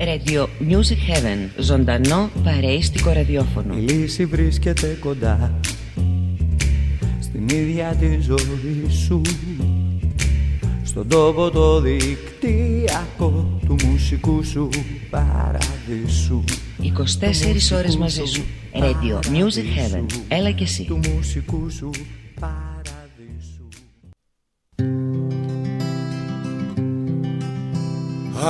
Radio Music Heaven. Ζωντανό παρέιστικο ραδιόφωνο. Η λύση βρίσκεται κοντά στην ίδια τη ζωή σου στον τόπο το δικτυακό του μουσικού σου παραδείσου 24 ώρες μαζί σου Radio Music Heaven Έλα και εσύ του μουσικού σου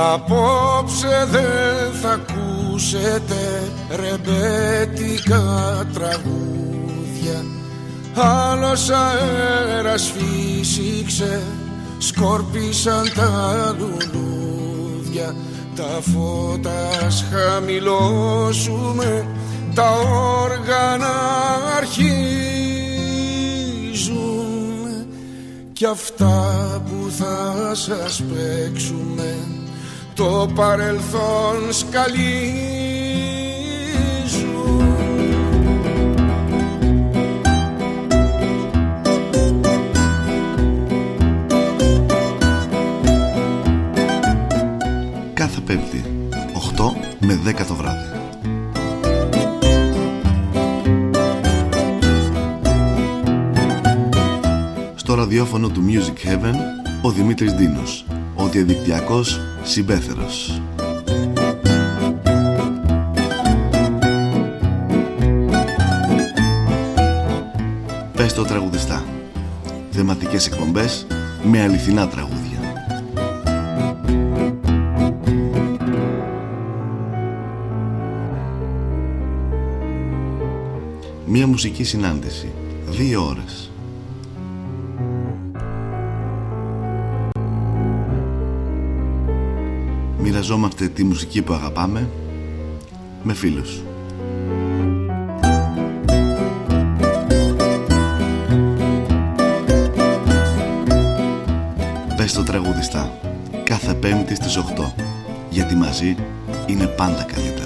Απόψε δεν θα ακούσετε ρεμπέτικα τραγούδια. Άλλος αέρας φύσηξε σκόρπισαν τα λουλούδια. Τα φώτα χαμηλώσουμε τα όργανα αρχίζουν κι αυτά που θα σας παίξουμε το παρελθόν σκαλίζει Πέμπτη, 8 με 10 το βράδυ. Στο ραδιόφωνο του Music Heaven, ο Δημήτρης Δίνος, ο διαδικτυακός συμπέθερος. Πες το τραγουδιστά. Θεματικές εκπομπές με αληθινά τραγούδια. Μία μουσική συνάντηση. Δύο ώρες. Μοιραζόμαστε τη μουσική που αγαπάμε με φίλους. Πες το τραγουδιστά. Κάθε πέμπτη στις 8. Γιατί μαζί είναι πάντα καλύτερα.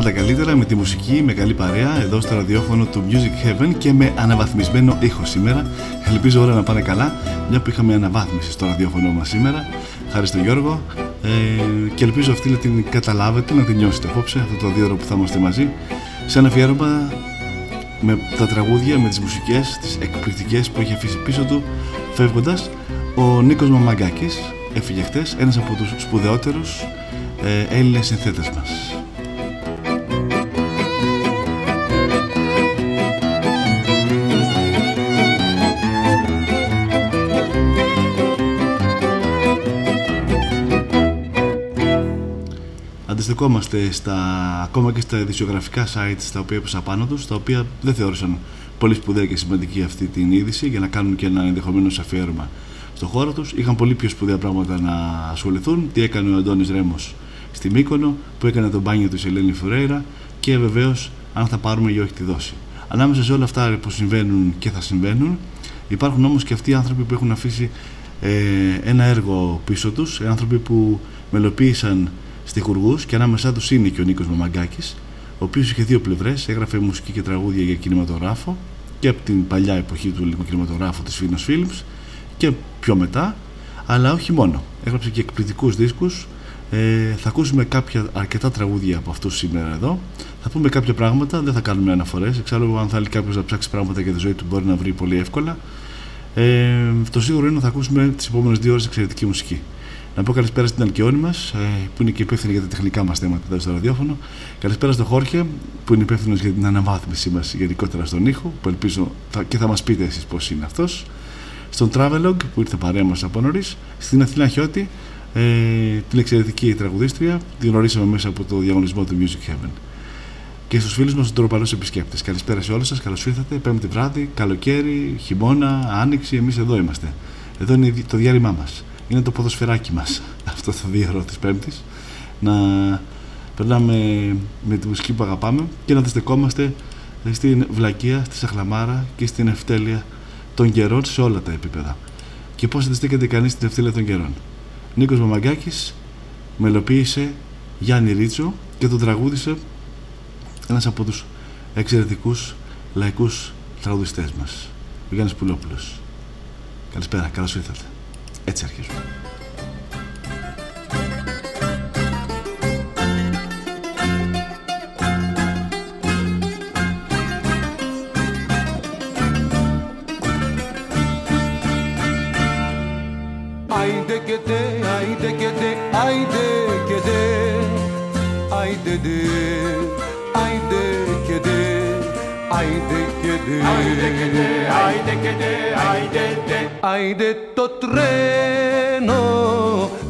Πάντα καλύτερα με τη μουσική, με καλή παρέα εδώ στο ραδιόφωνο του Music Heaven και με αναβαθμισμένο ήχο σήμερα. Ελπίζω όλα να πάνε καλά, μια που είχαμε αναβάθμιση στο ραδιόφωνο μας σήμερα. Χάρη στον Γιώργο. Ε, και ελπίζω αυτή να την καταλάβετε, να την νιώσετε απόψε, αυτό το δύο ώρο που θα είμαστε μαζί. Σε ένα αφιέρωμα με τα τραγούδια, με τις μουσικές, τις εκπληκτικές που έχει αφήσει πίσω του, φεύγοντας, ο Νίκος Μαμαγκάκης έφυγε χτες, ένας από τους σπουδαιότερους ε, Έλληνες συνθέτες μας. Αντιστεκόμαστε στα, ακόμα και στα ειδησιογραφικά sites τα οποία έπεσαν πάνω τους, τα οποία δεν θεώρησαν πολύ σπουδαία και σημαντική αυτή την είδηση για να κάνουν και ένα ενδεχομένως αφιέρωμα στο χώρο τους. Είχαν πολύ πιο σπουδαία πράγματα να ασχοληθούν. Τι έκανε ο Αντώνης Ρέμος στη Μύκονο, που έκανε τον μπάνιο του Ελένη Φουρέιρα και βεβαίως αν θα πάρουμε ή όχι τη δόση. Ανάμεσα σε όλα αυτά που συμβαίνουν και θα συμβαίνουν, υπάρχουν όμως και αυτοί οι άνθρωποι που έχουν αφήσει ε, ένα έργο πίσω τους, άνθρωποι που μελοποίησαν στιχουργού και ανάμεσά τους είναι και ο Νίκος Μαμαγκάκης, ο οποίος είχε δύο πλευρές, έγραφε μουσική και τραγούδια για κινηματογράφο και από την παλιά εποχή του ελληνικού κινηματογράφου της Φίνο Films και πιο μετά, αλλά όχι μόνο. Έγραψε και εκπληκτικούς δίσκους. Ε, θα ακούσουμε κάποια αρκετά τραγούδια από αυτούς σήμερα εδώ. Θα πούμε κάποια πράγματα, δεν θα κάνουμε αναφορές. Εξάλλου, αν θέλει κάποιος να ψάξει πράγματα για τη ζωή του, μπορεί να βρει πολύ εύκολα. Ε, το σίγουρο είναι ότι θα ακούσουμε τις επόμενες δύο ώρες εξαιρετική μουσική. Να πω καλησπέρα στην Αλκιόνη μας, ε, που είναι και υπεύθυνη για τα τεχνικά μας θέματα εδώ στο ραδιόφωνο. Καλησπέρα στον Χόρχε, που είναι υπεύθυνος για την αναβάθμιση μας γενικότερα στον ήχο, που ελπίζω και θα μας πείτε εσείς πώς είναι αυτός. Στον Travelog, που ήρθε παρέα μας από νωρίς. Στην Αθηνά Χιώτη, ε, την εξαιρετική τραγουδίστρια, την γνωρίσαμε μέσα από το διαγωνισμό του Music Heaven. Και στους φίλους μας, του τροπαλούς επισκέπτες. Καλησπέρα σε όλους σας, καλώς ήρθατε. Πέμπτη βράδυ, καλοκαίρι, χειμώνα, άνοιξη, εμείς εδώ είμαστε. Εδώ είναι το διάλειμμά μας είναι το ποδοσφαιράκι μας αυτό το δύο της Πέμπτης να περνάμε με τη μουσική που αγαπάμε και να αντιστεκόμαστε στην βλακεία, στη σαχλαμάρα και στην ευτέλεια των καιρών σε όλα τα επίπεδα. Και πώς αντιστέκεται κανείς στην ευτέλεια των καιρών. Νίκος Μαμαγκάκης μελοποίησε Γιάννη Ρίτσο και τον τραγούδισε ένας από τους εξαιρετικούς λαϊκούς τραγουδιστές μας ο Γιάννης Πουλόπουλος Καλησπέρα, καλώς ήρθατε έτσι αρχίζουμε Άιντε και τε, άιντε και τε, άιντε και άιντε το τρένο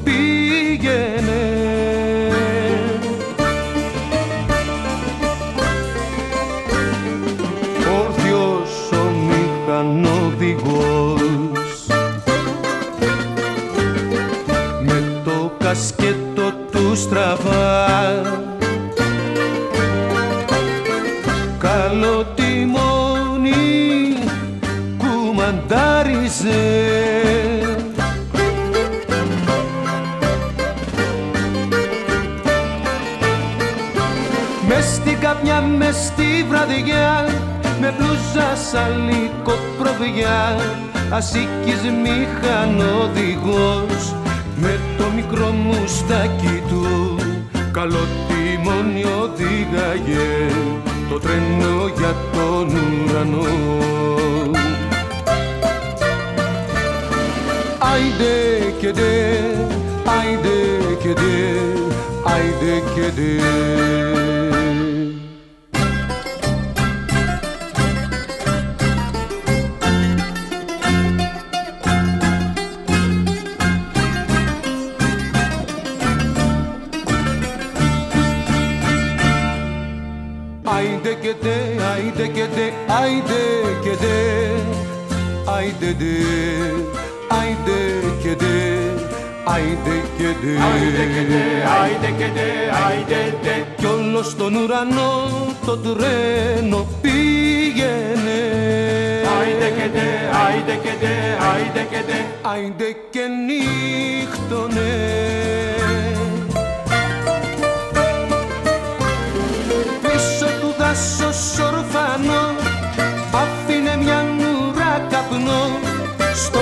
πήγαινε. Όρθιος ο μηχανοδηγός. Με το κασκέτο του στραβά. Καλό κουμαντάριζε Μες στην καπνιά, μες στη βραδιά με μπλούζα σαλίκο προβιά ασίκης μηχανοδηγός με το μικρό μουστάκι του. Καλό τιμόνι οδήγαγε το τρένο για τον ουρανό Άιντε και ντε, άιντε και ντε, άιντε και ντε. Άιντε και ντε, άιντε και ντε, άιντε και ντε, άιντε ντε, άιντε και ντε, άιντε και ντε, άιντε και ντε, άιντε και ντε, άιντε ντε. Κι όλο στον ουρανό το τρένο πήγαινε. Άιντε και ντε, άιντε και ντε, άιντε και ντε, άιντε και νύχτωνε. πίσω του δάσος ορφανό άφηνε μια νουρά καπνό στο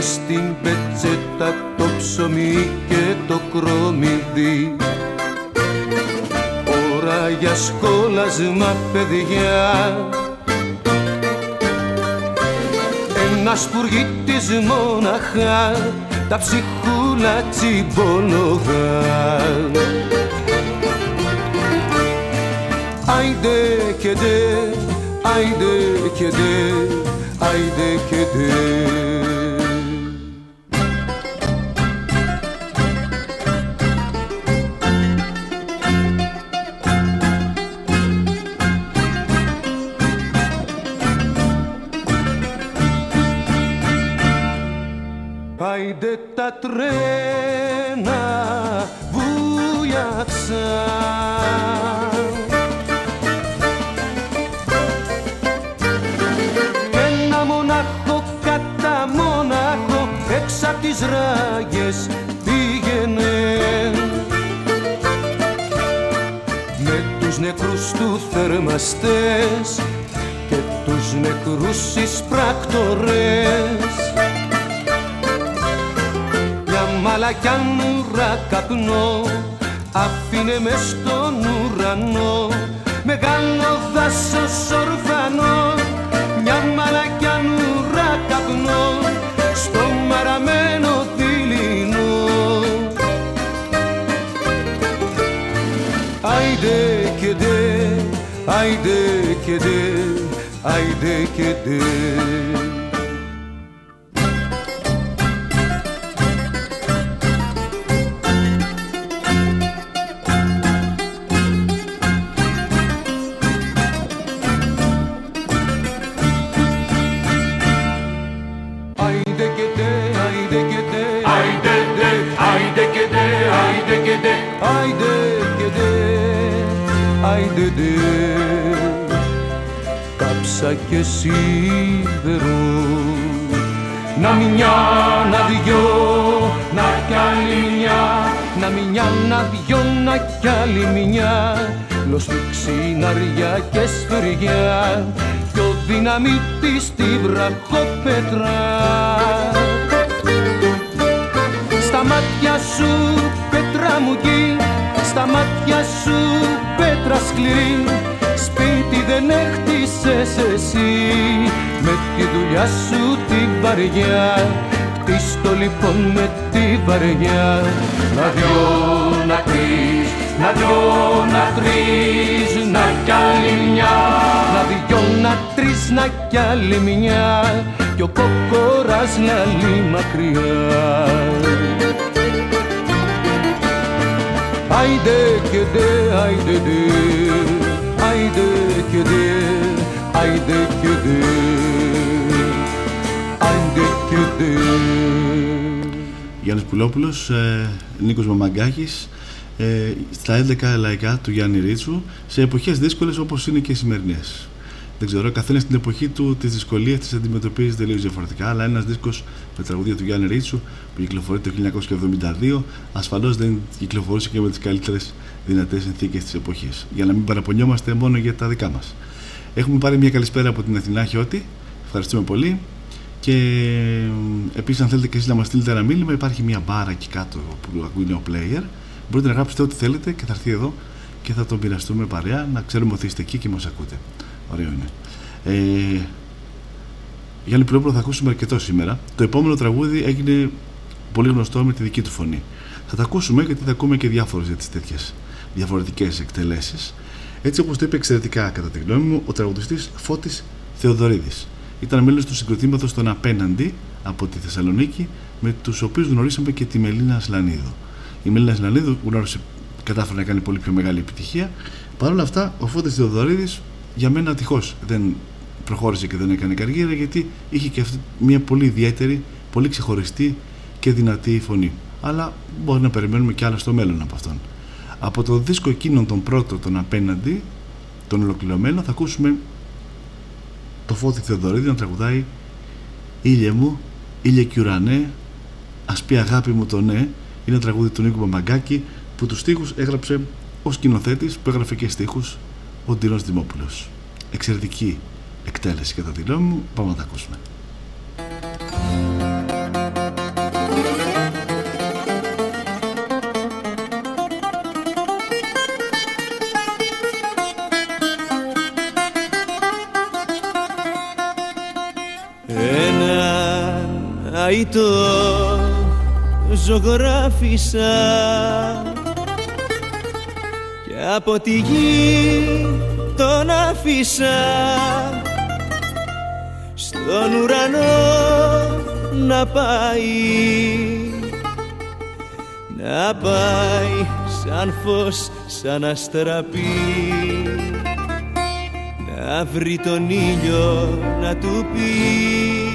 Μες στην πετσέτα το ψωμί και το κρομιδί Ώρα για σκόλασμα παιδιά. Ένα σπουργίτης μόναχα τα ψυχούλα τσιμπολογά Άιντε και ντε, άιντε και ντε, άιντε και ντε. Τα τρένα βουλιάξαν Κι ένα μονάχο κατά μονάχο έξω απ' τις ράγες πήγαινε. Με τους νεκρούς του θερμαστές και τους νεκρούς εισπράκτορες μια μαλακιά νουρά καπνό άφηνε με στον ουρανό. Μεγάλο δάσος ορφανό. Μια μαλακιά νουρά καπνό στο μαραμένο δειλινό. Άιντε και ντε, άιντε και ντε, άιντε και ντε. Σίδερο. Να μια, να δυο, να κι άλλη μια. Να μια, να δυο, να κι άλλη μια. Λωστή ξυναριά και σφυριά κι ο δυναμίτης στη βραχοπέτρα Στα μάτια σου πέτρα μου γη, στα μάτια σου πέτρα σκληρή. σπίτι δεν έχτισες εσύ. Με τη δουλειά σου τη βαριά κτίστο λοιπόν με τη βαριά. Να δυο να τρεις να δυο να τρεις να κι άλλη μια. Να δυο να τρεις να κι άλλη μια. Κι ο κόκορας λαλεί μακριά. Άιντε και δε, άιντε δε Γιάννης Πουλόπουλος, ε, Νίκος Μαμαγκάκης, ε, στα 11 λαϊκά του Γιάννη Ρίτσου, σε εποχές δύσκολες όπως είναι και οι σημερινές. Δεν ξέρω, καθένα στην εποχή του τις δυσκολίες τις αντιμετωπίζει τελείως διαφορετικά. Αλλά ένας δίσκος με τραγουδία του Γιάννη Ρίτσου που κυκλοφορεί το 1972 ασφαλώς δεν κυκλοφορούσε και με τις καλύτερες δυνατές συνθήκες της εποχής. Για να μην παραπονιόμαστε μόνο για τα δικά μας. Έχουμε πάρει μια καλησπέρα από την Αθηνά Χιώτη. Ευχαριστούμε πολύ. Και επίσης, αν θέλετε και εσείς να μας στείλετε ένα μήνυμα, υπάρχει μια μπάρα εκεί κάτω που ακούει ο player. Μπορείτε να γράψετε ό,τι θέλετε και θα έρθει εδώ και θα το μοιραστούμε παρέα να ξέρουμε ότι είστε εκεί και μας ακούτε. Ωραίο είναι. Ε, Γιάννη Πιλόπουλο θα ακούσουμε αρκετό σήμερα. Το επόμενο τραγούδι έγινε πολύ γνωστό με τη δική του φωνή. Θα τα ακούσουμε γιατί θα ακούμε και διάφορες για τις τέτοιες διαφορετικές εκτελέσεις. Έτσι όπως το είπε εξαιρετικά κατά τη γνώμη μου ο τραγουδιστής Φώτης Θεοδωρίδης. Ήταν μέλος του συγκροτήματος των Απέναντι από τη Θεσσαλονίκη με τους οποίους γνωρίσαμε και τη Μελίνα Σλανίδου. Η Μελίνα Σλανίδου γνώρισε, κατάφερε να κάνει πολύ πιο μεγάλη επιτυχία. Παρ' όλα αυτά, ο Φώτης Θεοδωρίδης για μένα τυχώ δεν προχώρησε και δεν έκανε καριέρα γιατί είχε και αυτή μια πολύ ιδιαίτερη, πολύ ξεχωριστή και δυνατή φωνή. Αλλά μπορεί να περιμένουμε και άλλα στο μέλλον από αυτόν. Από το δίσκο εκείνον τον πρώτο, τον απέναντι, τον ολοκληρωμένο, θα ακούσουμε το Φώτη Θεοδωρίδη να τραγουδάει «Ήλιε μου, ήλιε κι ουρανέ, ας πει αγάπη μου το ναι». Είναι ένα τραγούδι του Νίκου Μαγκάκη που τους στίχους έγραψε ο σκηνοθέτης που έγραφε και στίχους ο Ντίνος Δημόπουλος. Εξαιρετική εκτέλεση κατά τη γνώμη μου. Πάμε να τα ακούσουμε. Ένα αητό ζωγράφισα. Και από τη γη τον αφήσα στον ουρανό να πάει. Να πάει σαν φως σαν αστραπή. Να βρει τον ήλιο να του πει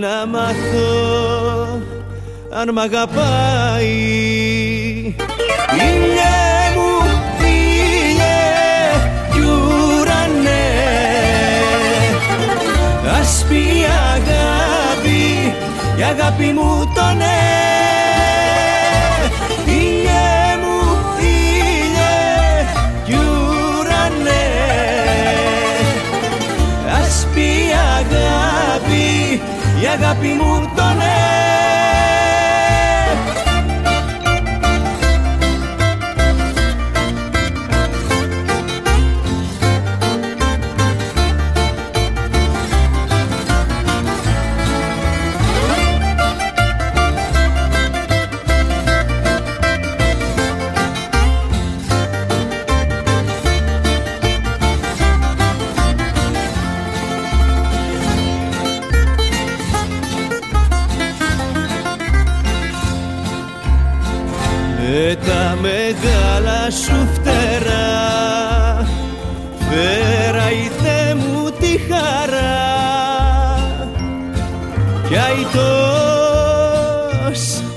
να μάθω αν μ' αγαπάει. Ήλιε μου, ήλιε κι ουρανέ. Ας πει αγάπη, η αγάπη μου το ναι αγάπη μου το ναι μεγάλα σου φτερά. Φέρα η Θεέ μου τη χαρά. Κι αητός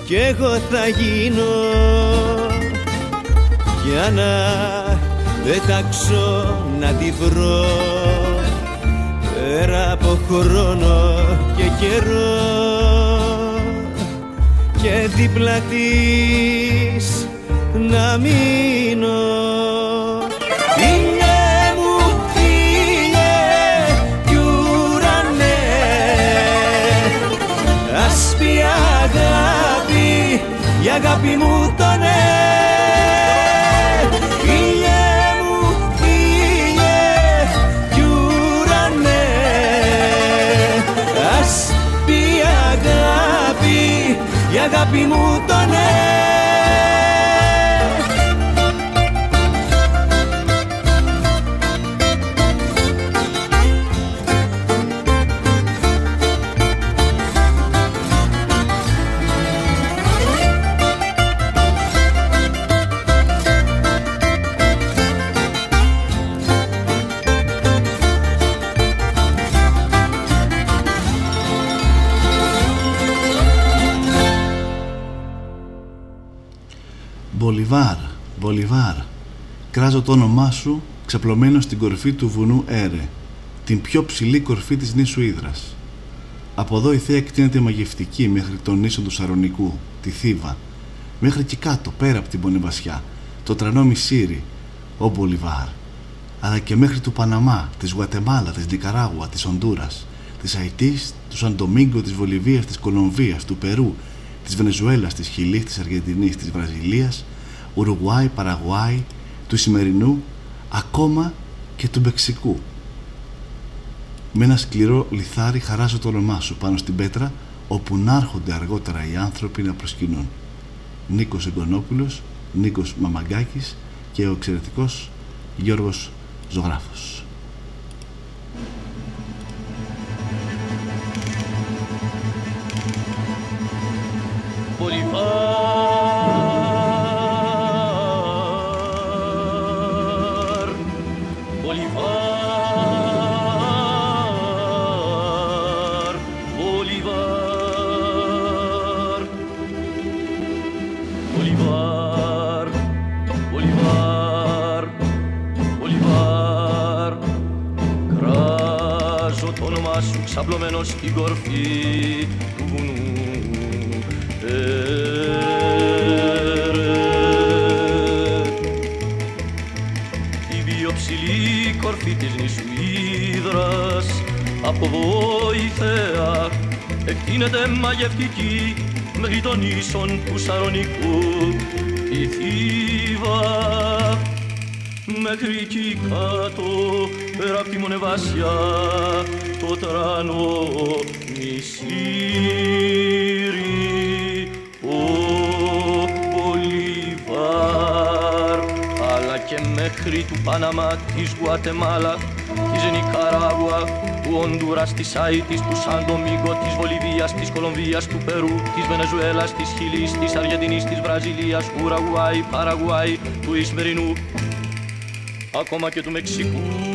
κι εγώ θα γίνω. Για να πετάξω να τη βρω πέρα από χρόνο και καιρό. Και δίπλα της να μείνω. Ήλιε μου, ήλιε κι ουρανέ. Ας πει αγάπη, η αγάπη μου το ναι. Αγάπη μου το κράζω το όνομά σου ξαπλωμένο στην κορφή του βουνού Έρε, την πιο ψηλή κορφή της νήσου Ύδρας. Από εδώ η θέα εκτείνεται μαγευτική μέχρι των νήσων του Σαρονικού, τη Θήβα, μέχρι και κάτω, πέρα από την Μονεβασιά, το τρανό Μισίρι, ο Μπολιβάρ, αλλά και μέχρι του Παναμά, της Γουατεμάλα, της Νικαράγουα, της Ονδούρας, της Αϊτής, του Σαν Ντομίγκο, της Βολιβίας, της Κολομβίας, του Περού, της Βενεζουέλας, της Χιλής, της Αργεντινής, της Βραζιλίας, Ουρουγουάη, Παραγουάη, του σημερινού, ακόμα και του Μεξικού. Με ένα σκληρό λιθάρι χαράζω το όνομά σου πάνω στην πέτρα όπου να έρχονται αργότερα οι άνθρωποι να προσκυνούν. Νίκος Εγκονόπουλος, Νίκος Μαμαγκάκης και ο εξαιρετικός Γιώργος Ζωγράφος. Μέχρι του Παναμά της Γουατεμάλα της Νικαράγουα του Ονδούρας, της Άιτης, του Σαντομίγκο, της Βολιβίας, της Κολομβίας, του Περού, της Βενεζουέλας, της Χιλής, της Αργεντινής, της Βραζιλίας, Ουραγουάη, Παραγουάη, του Ισμερινού, ακόμα και του Μεξικού.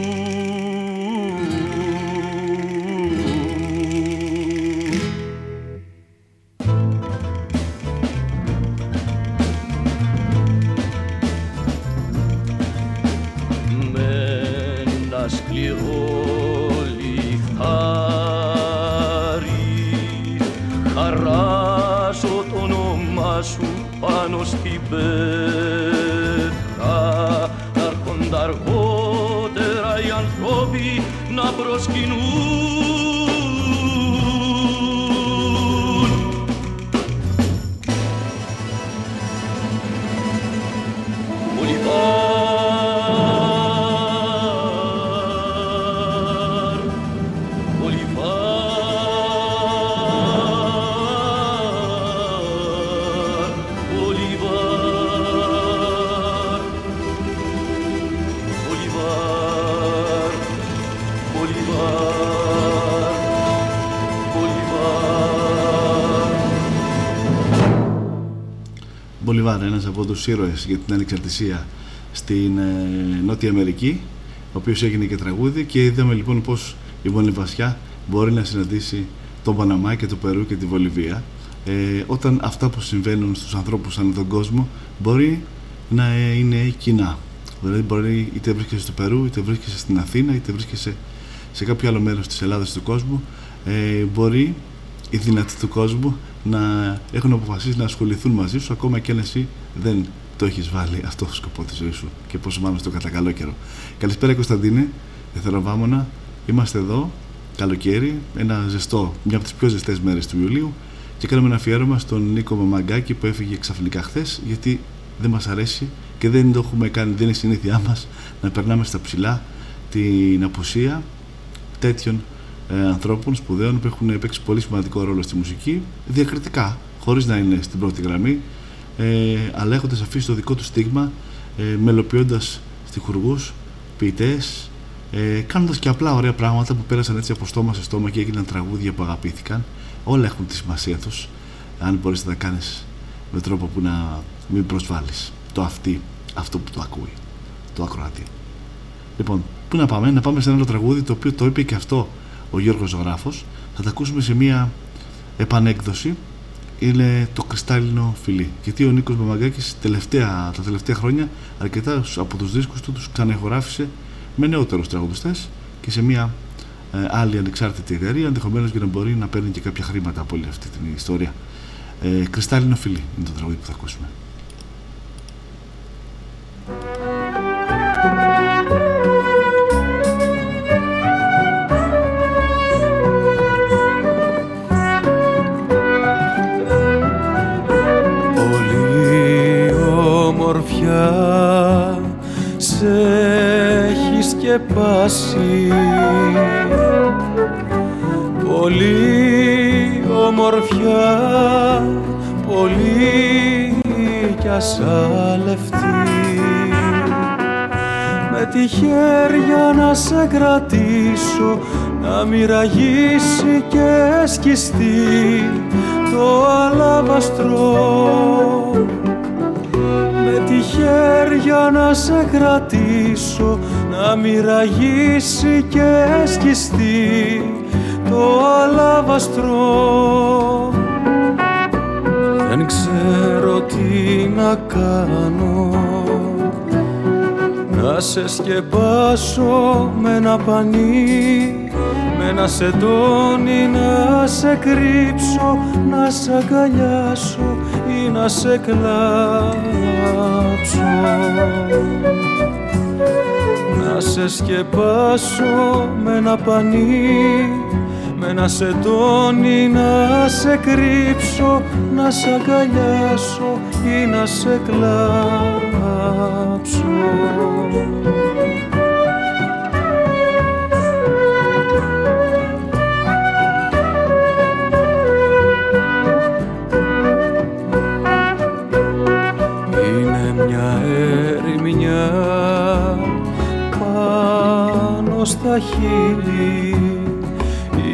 Από τους ήρωες για την ανεξαρτησία στην ε, Νότια Αμερική ο οποίος έγινε και τραγούδι και είδαμε λοιπόν πως η Βασιά μπορεί να συναντήσει τον Παναμά και το Περού και τη Βολιβία ε, όταν αυτά που συμβαίνουν στους ανθρώπους ανά τον κόσμο μπορεί να ε, είναι κοινά Δηλαδή, μπορεί είτε βρίσκεσαι στο Περού, είτε βρίσκεσαι στην Αθήνα, είτε βρίσκεσαι σε κάποιο άλλο μέρος της Ελλάδας του κόσμου. Ε, μπορεί οι δυνατοί του κόσμου να έχουν αποφασίσει να ασχοληθούν μαζί σου, ακόμα και αν εσύ δεν το έχεις βάλει αυτό το σκοπό της ζωής σου και πόσο μάλλον στο κατά καλό καιρό. Καλησπέρα Κωνσταντίνε, Εθεροβάμωνα. Είμαστε εδώ, καλοκαίρι, ένα ζεστό, μια από τις πιο ζεστές μέρες του Ιουλίου και κάνουμε ένα αφιέρωμα στον Νίκο Μαμαγκάκη που έφυγε ξαφνικά χθες γιατί δεν μας αρέσει και δεν το έχουμε κάνει, δεν είναι συνήθειά μας να περνάμε στα ψηλά την απουσία τέτοιων ε, ανθρώπων σπουδαίων που έχουν παίξει πολύ σημαντικό ρόλο στη μουσική διακριτικά, χωρίς να είναι στην πρώτη γραμμή ε, αλλά έχοντας αφήσει το δικό του στίγμα ε, μελοποιώντας στιχουργούς, ποιητές ε, κάνοντας και απλά ωραία πράγματα που πέρασαν έτσι από στόμα σε στόμα και έγιναν τραγούδια που αγαπήθηκαν όλα έχουν τη σημασία τους αν μπορείς να τα κάνεις με τρόπο που να μην προσβάλλεις το αυτή, αυτό που το ακούει το ακροατή. Λοιπόν, πού να πάμε, να πάμε σε ένα άλλο τραγούδι το οποίο το είπε και αυτό ο Γιώργος Ζωγράφος. Θα τα ακούσουμε σε μια επανέκδοση είναι το κρυστάλλινο φιλί. Γιατί ο Νίκος Μαμαγκάκης τελευταία, τα τελευταία χρόνια αρκετά από τους δίσκους του τους ξανεχωράφησε με νεότερους τραγουδιστές και σε μια ε, άλλη ανεξάρτητη εταιρεία ενδεχομένως για να μπορεί να παίρνει και κάποια χρήματα από όλη αυτή την ιστορία. Ε, κρυστάλλινο φιλί είναι το τραγούδι που θα ακούσουμε. Σκεπάσει Πολύ ομορφιά, πολύ κι ασάλευτη. Με τη χέρια να σε κρατήσω να μοιραγήσει και σκιστεί το αλαβαστρό με τη χέρια να σε κρατήσω να μοιραγήσει και σκιστεί το αλαβαστρό δεν ξέρω τι να κάνω. Να σε σκεπάσω με ένα πανί με ένα σεντόνι να σε κρύψω να σε αγκαλιάσω. ή να σε κλάψω. Να σε σκεπάσω με ένα πανί με ένα σεντόνι να σε κρύψω να σε αγκαλιάσω ή να σε κλάψω στα χείλη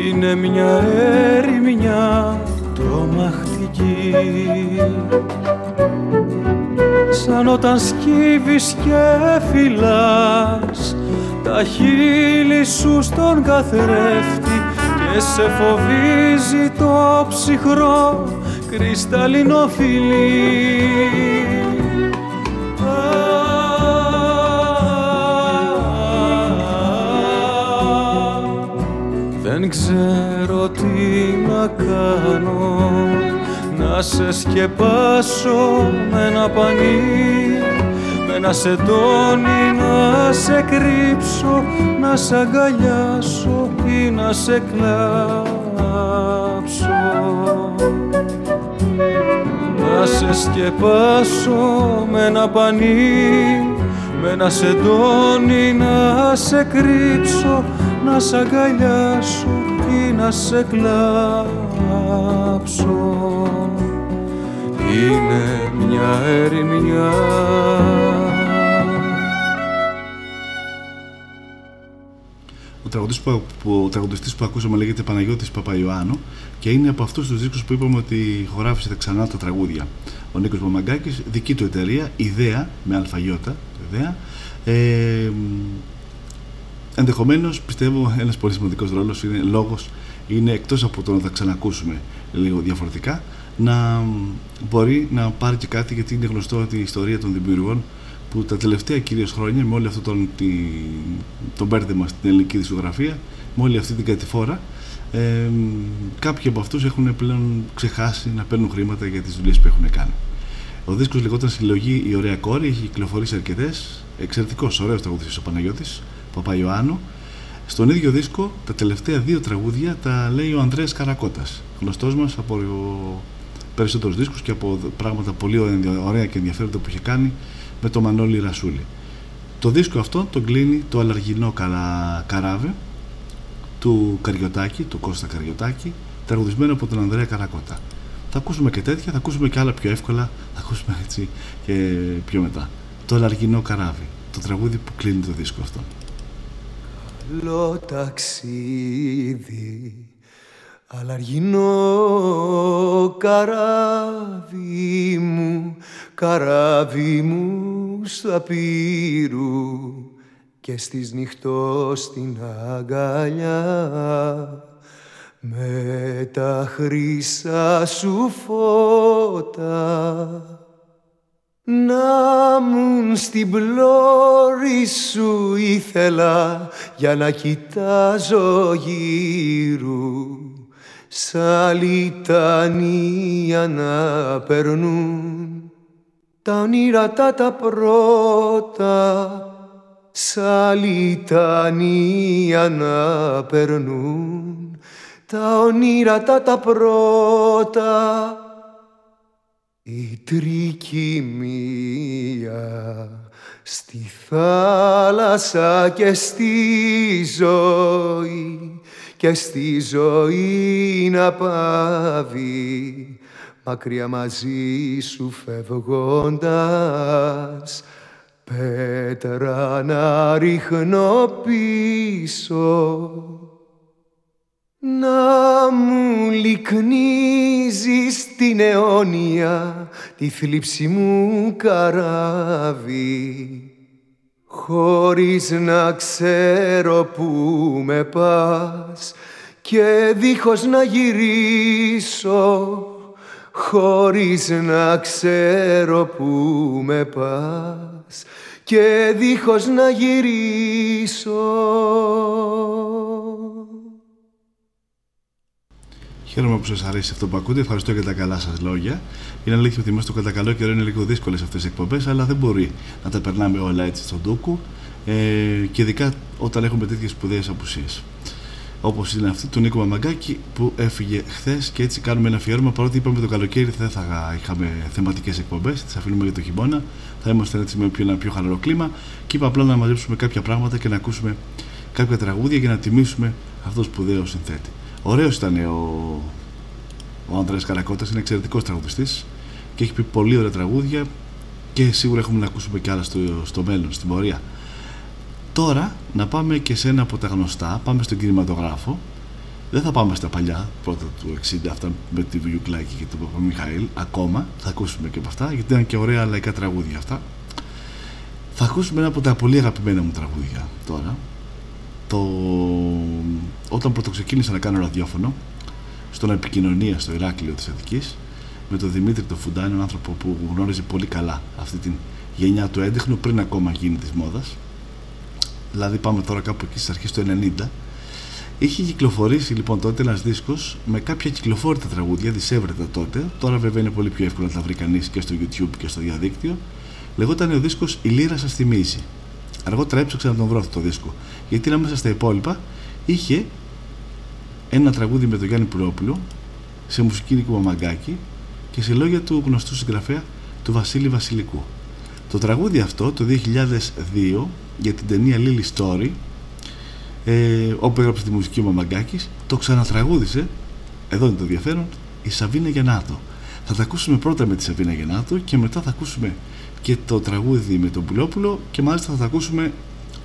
είναι μια έρημιά τρομακτική. Σαν όταν σκύβεις και φυλάς τα χείλη σου στον καθρέφτη και σε φοβίζει το ψυχρό κρυσταλλινό φιλί Δεν ξέρω τι να κάνω. Να σε σκεπάσω με ένα πανί Με ένα σεντόνι να σε κρύψω Να σε αγκαλιάσω ή να σε κλάψω. Να σε σκεπάσω με ένα πανί με ένα σεντόνι να σε κρύψω να σ' αγκαλιάσω ή να σε κλάψω. Είναι μια ερημιά. Ο τραγουδιστής που, που, ο τραγουδιστής που ακούσαμε λέγεται Παναγιώτης Παπαϊωάννου και είναι από αυτούς τους δίσκους που είπαμε ότι χωράφησε ξανά τα τραγούδια. Ο Νίκος Μαμαγκάκης, δική του εταιρεία, ιδέα με αλφαγιώτα, ιδέα, ε, Ενδεχομένως πιστεύω ένας πολύ σημαντικός ρόλος είναι λόγος είναι εκτός από το να τα ξανακούσουμε λίγο διαφορετικά να μπορεί να πάρει και κάτι γιατί είναι γνωστό ότι η ιστορία των δημιουργών που τα τελευταία κυρίως χρόνια με όλο αυτό τον, τον μπέρδεμα στην ελληνική δισκογραφία με όλη αυτή την κατηφόρα ε, κάποιοι από αυτούς έχουν πλέον ξεχάσει να παίρνουν χρήματα για τις δουλειές που έχουν κάνει. Ο δίσκος λεγόταν Συλλογή Η Ωραία Κόρη, έχει κυκλοφορήσει αρκετές. Εξαιρετικός, ωραίος τραγουδιστής ο Παναγιώτης Παπαϊωάννου. Στον ίδιο δίσκο, τα τελευταία δύο τραγούδια τα λέει ο Ανδρέας Καρακώτας, γνωστός μας από περισσότερους δίσκους και από πράγματα πολύ ωραία και ενδιαφέροντα που είχε κάνει με το Μανώλη Ρασούλη. Το δίσκο αυτό τον κλείνει το αλλαργινό καράβι του Καριωτάκη, του Κώστα Καριωτάκη, τραγουδισμένο από τον Ανδρέα Καρακώτα. Θα ακούσουμε και τέτοια, θα ακούσουμε και άλλα πιο εύκολα, θα ακούσουμε έτσι και πιο μετά. Το αλλαργινό καράβι, το τραγούδι που κλείνει το δίσκο αυτό. Καλό ταξίδι Αλαργινό καράβι μου, καράβι μου στα πύρου και στις νυχτός στην αγκαλιά. Με τα χρυσά σου φώτα να μου στην πλώρη σου ήθελα για να κοιτάζω γύρου σαν λιτανία να περνούν. Τα όνειρα τα τα πρώτα. Σαν λιτανία να περνούν. Τα όνειρα τα τα πρώτα η τρικυμία στη θάλασσα και στη ζωή και στη ζωή να πάβει. Μακριά μαζί σου φεύγοντας πέτρα να ρίχνω πίσω να μου λυκνίζεις την αιώνια τη θλίψη μου καράβι. Χωρίς να ξέρω που με πας και δίχως να γυρίσω χωρίς να ξέρω που με πας και δίχως να γυρίσω Χαίρομαι που σας αρέσει αυτό που ακούτε. Ευχαριστώ για τα καλά σας λόγια. Είναι αλήθεια ότι είμαστε στο κατά καλό καιρό είναι λίγο δύσκολες αυτές οι εκπομπές, αλλά δεν μπορεί να τα περνάμε όλα έτσι στον τούκου. Ε, και ειδικά όταν έχουμε τέτοιες σπουδαίες απουσίε. Όπως είναι αυτή του Νίκο Μαμαγκάκη που έφυγε χθες και έτσι κάνουμε ένα αφιέρωμα. Παρότι είπαμε το καλοκαίρι δεν θα είχαμε θεματικές εκπομπές, τις αφήνουμε για το χειμώνα. Θα είμαστε έτσι με ένα πιο χαλαρό κλίμα. Και είπα απλά να μαζέψουμε κάποια πράγματα και να ακούσουμε κάποια τραγούδια για να τιμήσουμε αυτός σπουδαίος συνθέτης. Ωραίος ήταν ο, ο Ανδρέας Καρακώτας, είναι εξαιρετικός τραγουδιστής και έχει πει πολύ ωραία τραγούδια και σίγουρα έχουμε να ακούσουμε και άλλα στο, στο μέλλον, στην πορεία. Τώρα να πάμε και σε ένα από τα γνωστά, πάμε στον κινηματογράφο. Δεν θα πάμε στα παλιά, πρώτα του 60, αυτά με τη Βιουκλάκη και τον Παπα-Μιχαήλ, ακόμα. Θα ακούσουμε και από αυτά, γιατί ήταν και ωραία λαϊκά τραγούδια αυτά. Θα ακούσουμε ένα από τα πολύ αγαπημένα μου τραγούδια τώρα το... όταν πρωτοξεκίνησα να κάνω ραδιόφωνο στον επικοινωνία στο Ηράκλειο της Αττικής με τον Δημήτρη το Φουντά, έναν άνθρωπο που γνώριζε πολύ καλά αυτή την γενιά του έντεχνου πριν ακόμα γίνει της μόδας. Δηλαδή πάμε τώρα κάπου εκεί στις αρχές του 90 είχε κυκλοφορήσει λοιπόν τότε ένας δίσκος με κάποια κυκλοφόρητα τραγούδια, δισεύρετα τότε. Τώρα βέβαια είναι πολύ πιο εύκολο να τα βρει κανείς και στο YouTube και στο διαδίκτυο. Λεγόταν ο δίσκος «Η Λύρα σας θυμίζει» Αργότερα έψαξα να τον βρω αυτό το δίσκο. Γιατί ανάμεσα στα υπόλοιπα είχε ένα τραγούδι με τον Γιάννη Πουρόπουλο σε μουσική Νίκο Μαμαγκάκη και σε λόγια του γνωστού συγγραφέα του Βασίλη Βασιλικού. Το τραγούδι αυτό το 2002 για την ταινία Lily Story ε, όπου έγραψε τη μουσική ο Μαμαγκάκης το ξανατραγούδισε εδώ είναι το ενδιαφέρον η Σαβίνα Γεννάτο θα τα ακούσουμε πρώτα με τη Σαβίνα Γεννάτο και μετά θα ακούσουμε και το τραγούδι με τον Πουλόπουλο και μάλιστα θα τα ακούσουμε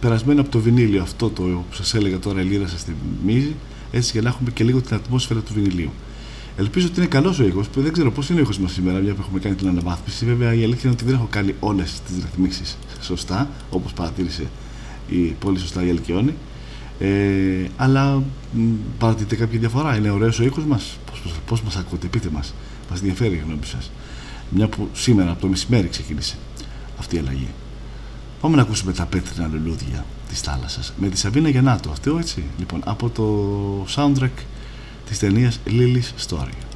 περασμένο από το βινίλιο αυτό το που σας έλεγα τώρα η λίρα σας θυμίζει έτσι για να έχουμε και λίγο την ατμόσφαιρα του βινιλίου. Ελπίζω ότι είναι καλός ο ήχος, που δεν ξέρω πώς είναι ο ήχος μας σήμερα, μια που έχουμε κάνει την αναβάθμιση. Βέβαια, η αλήθεια είναι ότι δεν έχω κάνει όλες τις ρυθμίσεις σωστά, όπως παρατήρησε η πολύ σωστά η Αλκιόνη. Ε, αλλά παρατηρείτε κάποια διαφορά. Είναι ωραίος ο ήχος μας; Πώς μας ακούτε, πείτε μας. Μας ενδιαφέρει η γνώμη σας. Μια που σήμερα από το μεσημέρι ξεκίνησε αυτή η αλλαγή. Πάμε να ακούσουμε τα πέτρινα λουλούδια της θάλασσας με τη Σαβίνα Γεννάτο. Αυτό έτσι. Λοιπόν, από το soundtrack της ταινίας Lily's Story.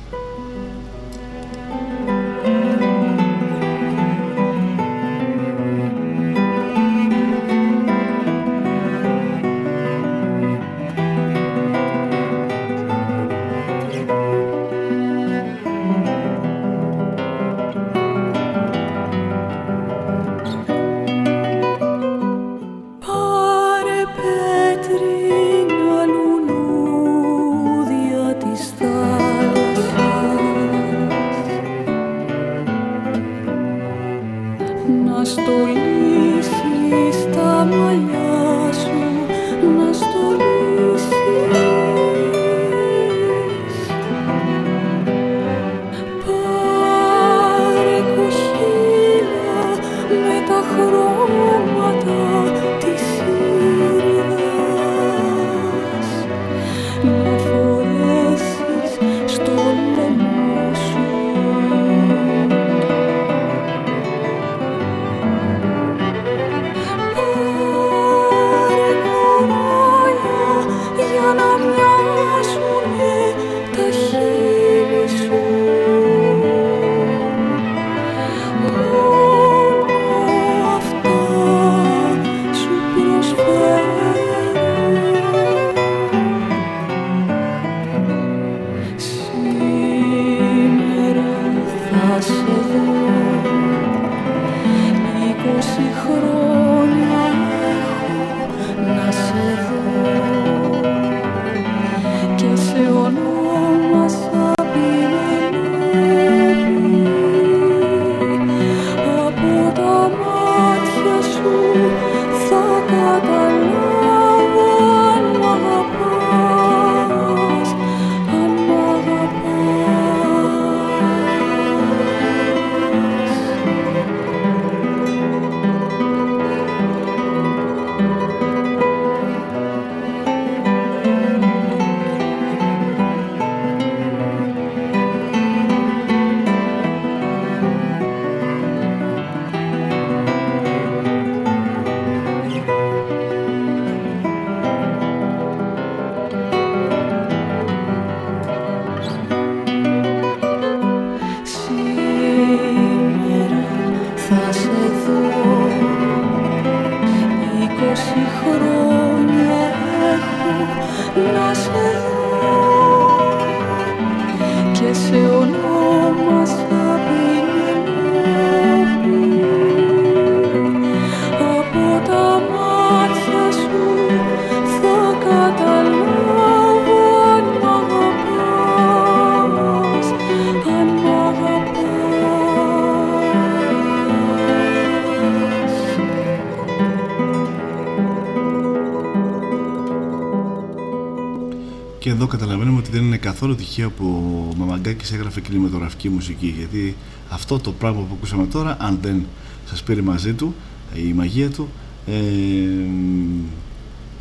Τυχαίο που ο Μαμαγκάκης έγραφε κινηματογραφική μουσική. Γιατί αυτό το πράγμα που ακούσαμε τώρα αν δεν σας πήρε μαζί του η μαγεία του ε,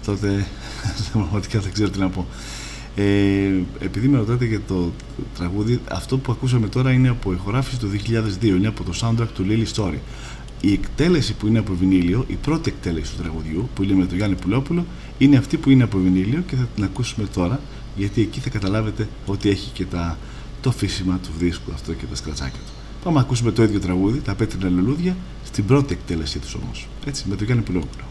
τότε πραγματικά δεν ξέρω τι να πω. Ε, επειδή με ρωτάτε για το τραγούδι αυτό που ακούσαμε τώρα είναι από ηχογράφηση του 2002 είναι από το soundtrack του Lily Story. Η εκτέλεση που είναι από βινίλιο, η πρώτη εκτέλεση του τραγουδιού που είναι με τον Γιάννη Πουλόπουλο, είναι αυτή που είναι από βινίλιο και θα την ακούσουμε τώρα γιατί εκεί θα καταλάβετε ότι έχει και τα, το φύσιμα του δίσκου αυτό και τα σκρατσάκια του. Πάμε να ακούσουμε το ίδιο τραγούδι, τα πέτρινα λουλούδια, στην πρώτη εκτέλεσή του όμω. Έτσι, με τον Γιάννη Πουλόπουλο.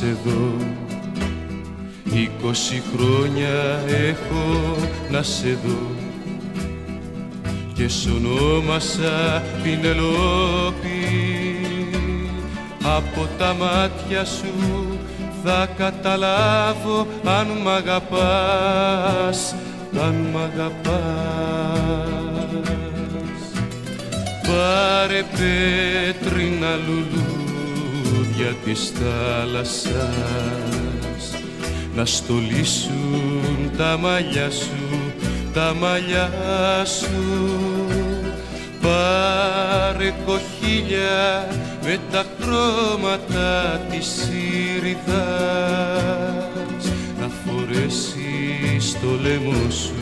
Θα σε δω Είκοσι χρόνια έχω να σε δω. Και σ' ονόμασα Πινελόπη από τα μάτια σου θα καταλάβω αν μ' αγαπάς, αν μ' αγαπάς. Πάρε πέτρινα λουλούδια της θάλασσας να στολίσουν τα μαλλιά σου, τα μαλλιά σου. Πάρε κοχύλια με τα χρώματα της σύριδας. Να φορέσεις το λαιμό σου.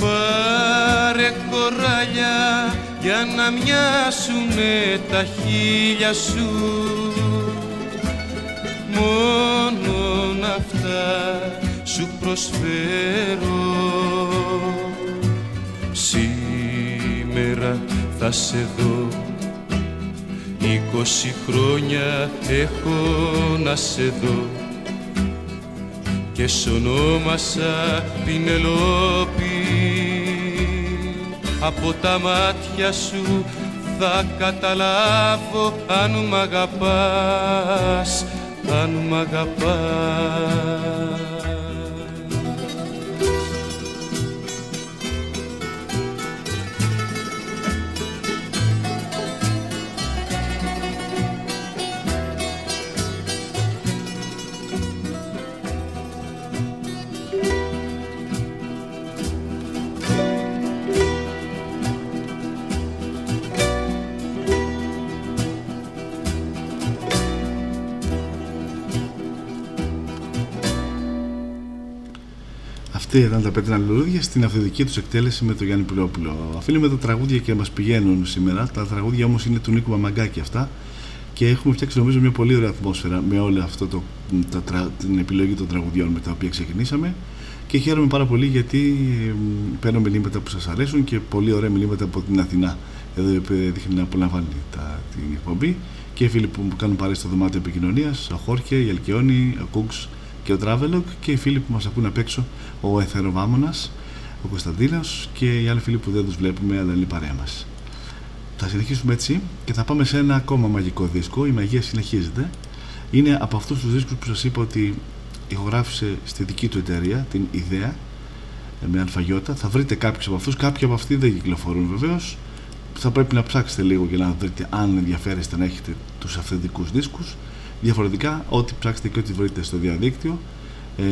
Πάρε κοράλια για να μοιάσουνε τα χείλια σου. Μόνον αυτά σου προσφέρω. Σήμερα θα σε δω. Είκοσι χρόνια έχω να σε δω. Και σ' ονόμασα Πινελόπη από τα μάτια σου θα καταλάβω αν μ' αγαπάς, αν μ' αγαπάς. Αυτή ήταν τα πέτρινα λουλούδια στην αυθεντική τους εκτέλεση με τον Γιάννη Πουλόπουλο. Αφήνουμε τα τραγούδια και μας πηγαίνουν σήμερα. Τα τραγούδια όμως είναι του Νίκου Μαμαγκάκη αυτά και έχουμε φτιάξει νομίζω μια πολύ ωραία ατμόσφαιρα με όλη αυτό το, τα, την επιλογή των τραγουδιών με τα οποία ξεκινήσαμε και χαίρομαι πάρα πολύ γιατί παίρνω μηνύματα που σας αρέσουν και πολύ ωραία μηνύματα από την Αθηνά εδώ δείχνει να απολαμβάνει τα, την εκπομπή και οι φίλοι που μου κάνουν παρέα στο δωμάτιο επικοινωνίας, ο Χόρχε, η Αλκιόνη, ο Κούξ και ο Travelog και οι φίλοι που μας ακούν απ' έξω ο Εθεροβάμωνας, ο Κωνσταντίνος και οι άλλοι φίλοι που δεν τους βλέπουμε αλλά είναι παρέα μας. Θα συνεχίσουμε έτσι και θα πάμε σε ένα ακόμα μαγικό δίσκο, η μαγεία συνεχίζεται. Είναι από αυτούς τους δίσκους που σας είπα ότι ηχογράφησε στη δική του εταιρεία, την Ιδέα, με αλφαγιώτα. Θα βρείτε κάποιους από αυτούς, κάποιοι από αυτοί δεν κυκλοφορούν βεβαίως. Θα πρέπει να ψάξετε λίγο για να δείτε αν ενδιαφέρεστε να έχετε τους αυθεντικούς δίσκους Διαφορετικά, ό,τι ψάξετε και ό,τι βρείτε στο διαδίκτυο, ε,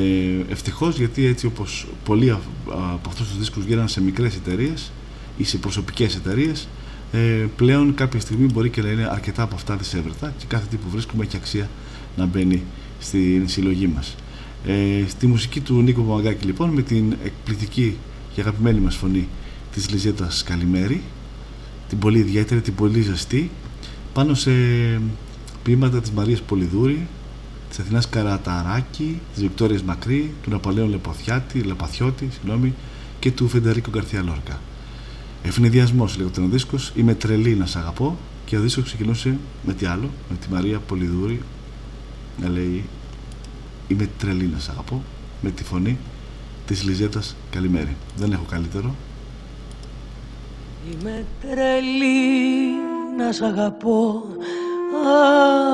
ευτυχώς γιατί έτσι όπως πολλοί από αυτούς τους δίσκους γίνανε σε μικρές εταιρείες ή σε προσωπικές εταιρείες, ε, πλέον κάποια στιγμή μπορεί και να είναι αρκετά από αυτά δισεύρετα και κάθε τι που βρίσκουμε έχει αξία να μπαίνει στην συλλογή μας. Ε, στη μουσική του Νίκο Παμαγκάκη λοιπόν με την εκπληκτική και αγαπημένη μας φωνή της Λιζέτας Καλημέρη την πολύ ιδιαίτερη, την πολύ ζεστή πάνω σε ποίηματα της Μαρίας Πολυδούρη, της Αθηνάς Καραταράκη, της Βικτόριας Μακρύ, του Ναπαλέων Λεπαθιάτη, Λεπαθιώτη συγγνώμη, και του Φεντερίκο Γκαρθία Λόρκα. Ευνηδιασμός λέγεται ο δίσκος, είμαι τρελή να σ' αγαπώ και ο δίσκος ξεκινούσε με τι άλλο, με τη Μαρία Πολυδούρη να λέει είμαι τρελή να σ' αγαπώ με τη φωνή της Λιζέτας Καλημέρη. Δεν έχω καλύτερο. Είμαι τρελή να σ' αγαπώ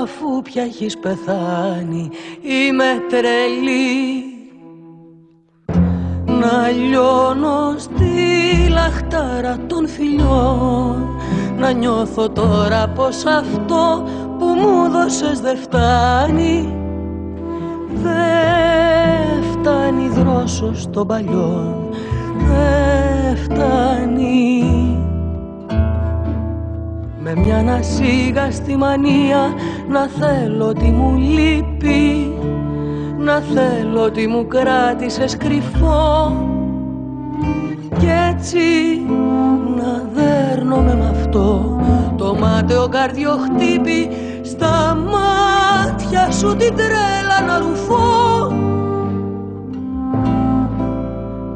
αφού πια έχεις πεθάνει είμαι τρελή. Να λιώνω στη λαχτάρα των φιλιών. Να νιώθω τώρα πως αυτό που μου δώσες δεν φτάνει. Δεν φτάνει δρόσος των παλιών δεν φτάνει με μια στη μανία να θέλω τι μου λείπει να θέλω τι μου κράτησες κρυφό. Κι έτσι να δέρνομαι με αυτό το μάταιο καρδιοχτύπη στα μάτια σου την τρέλα να ρουφώ.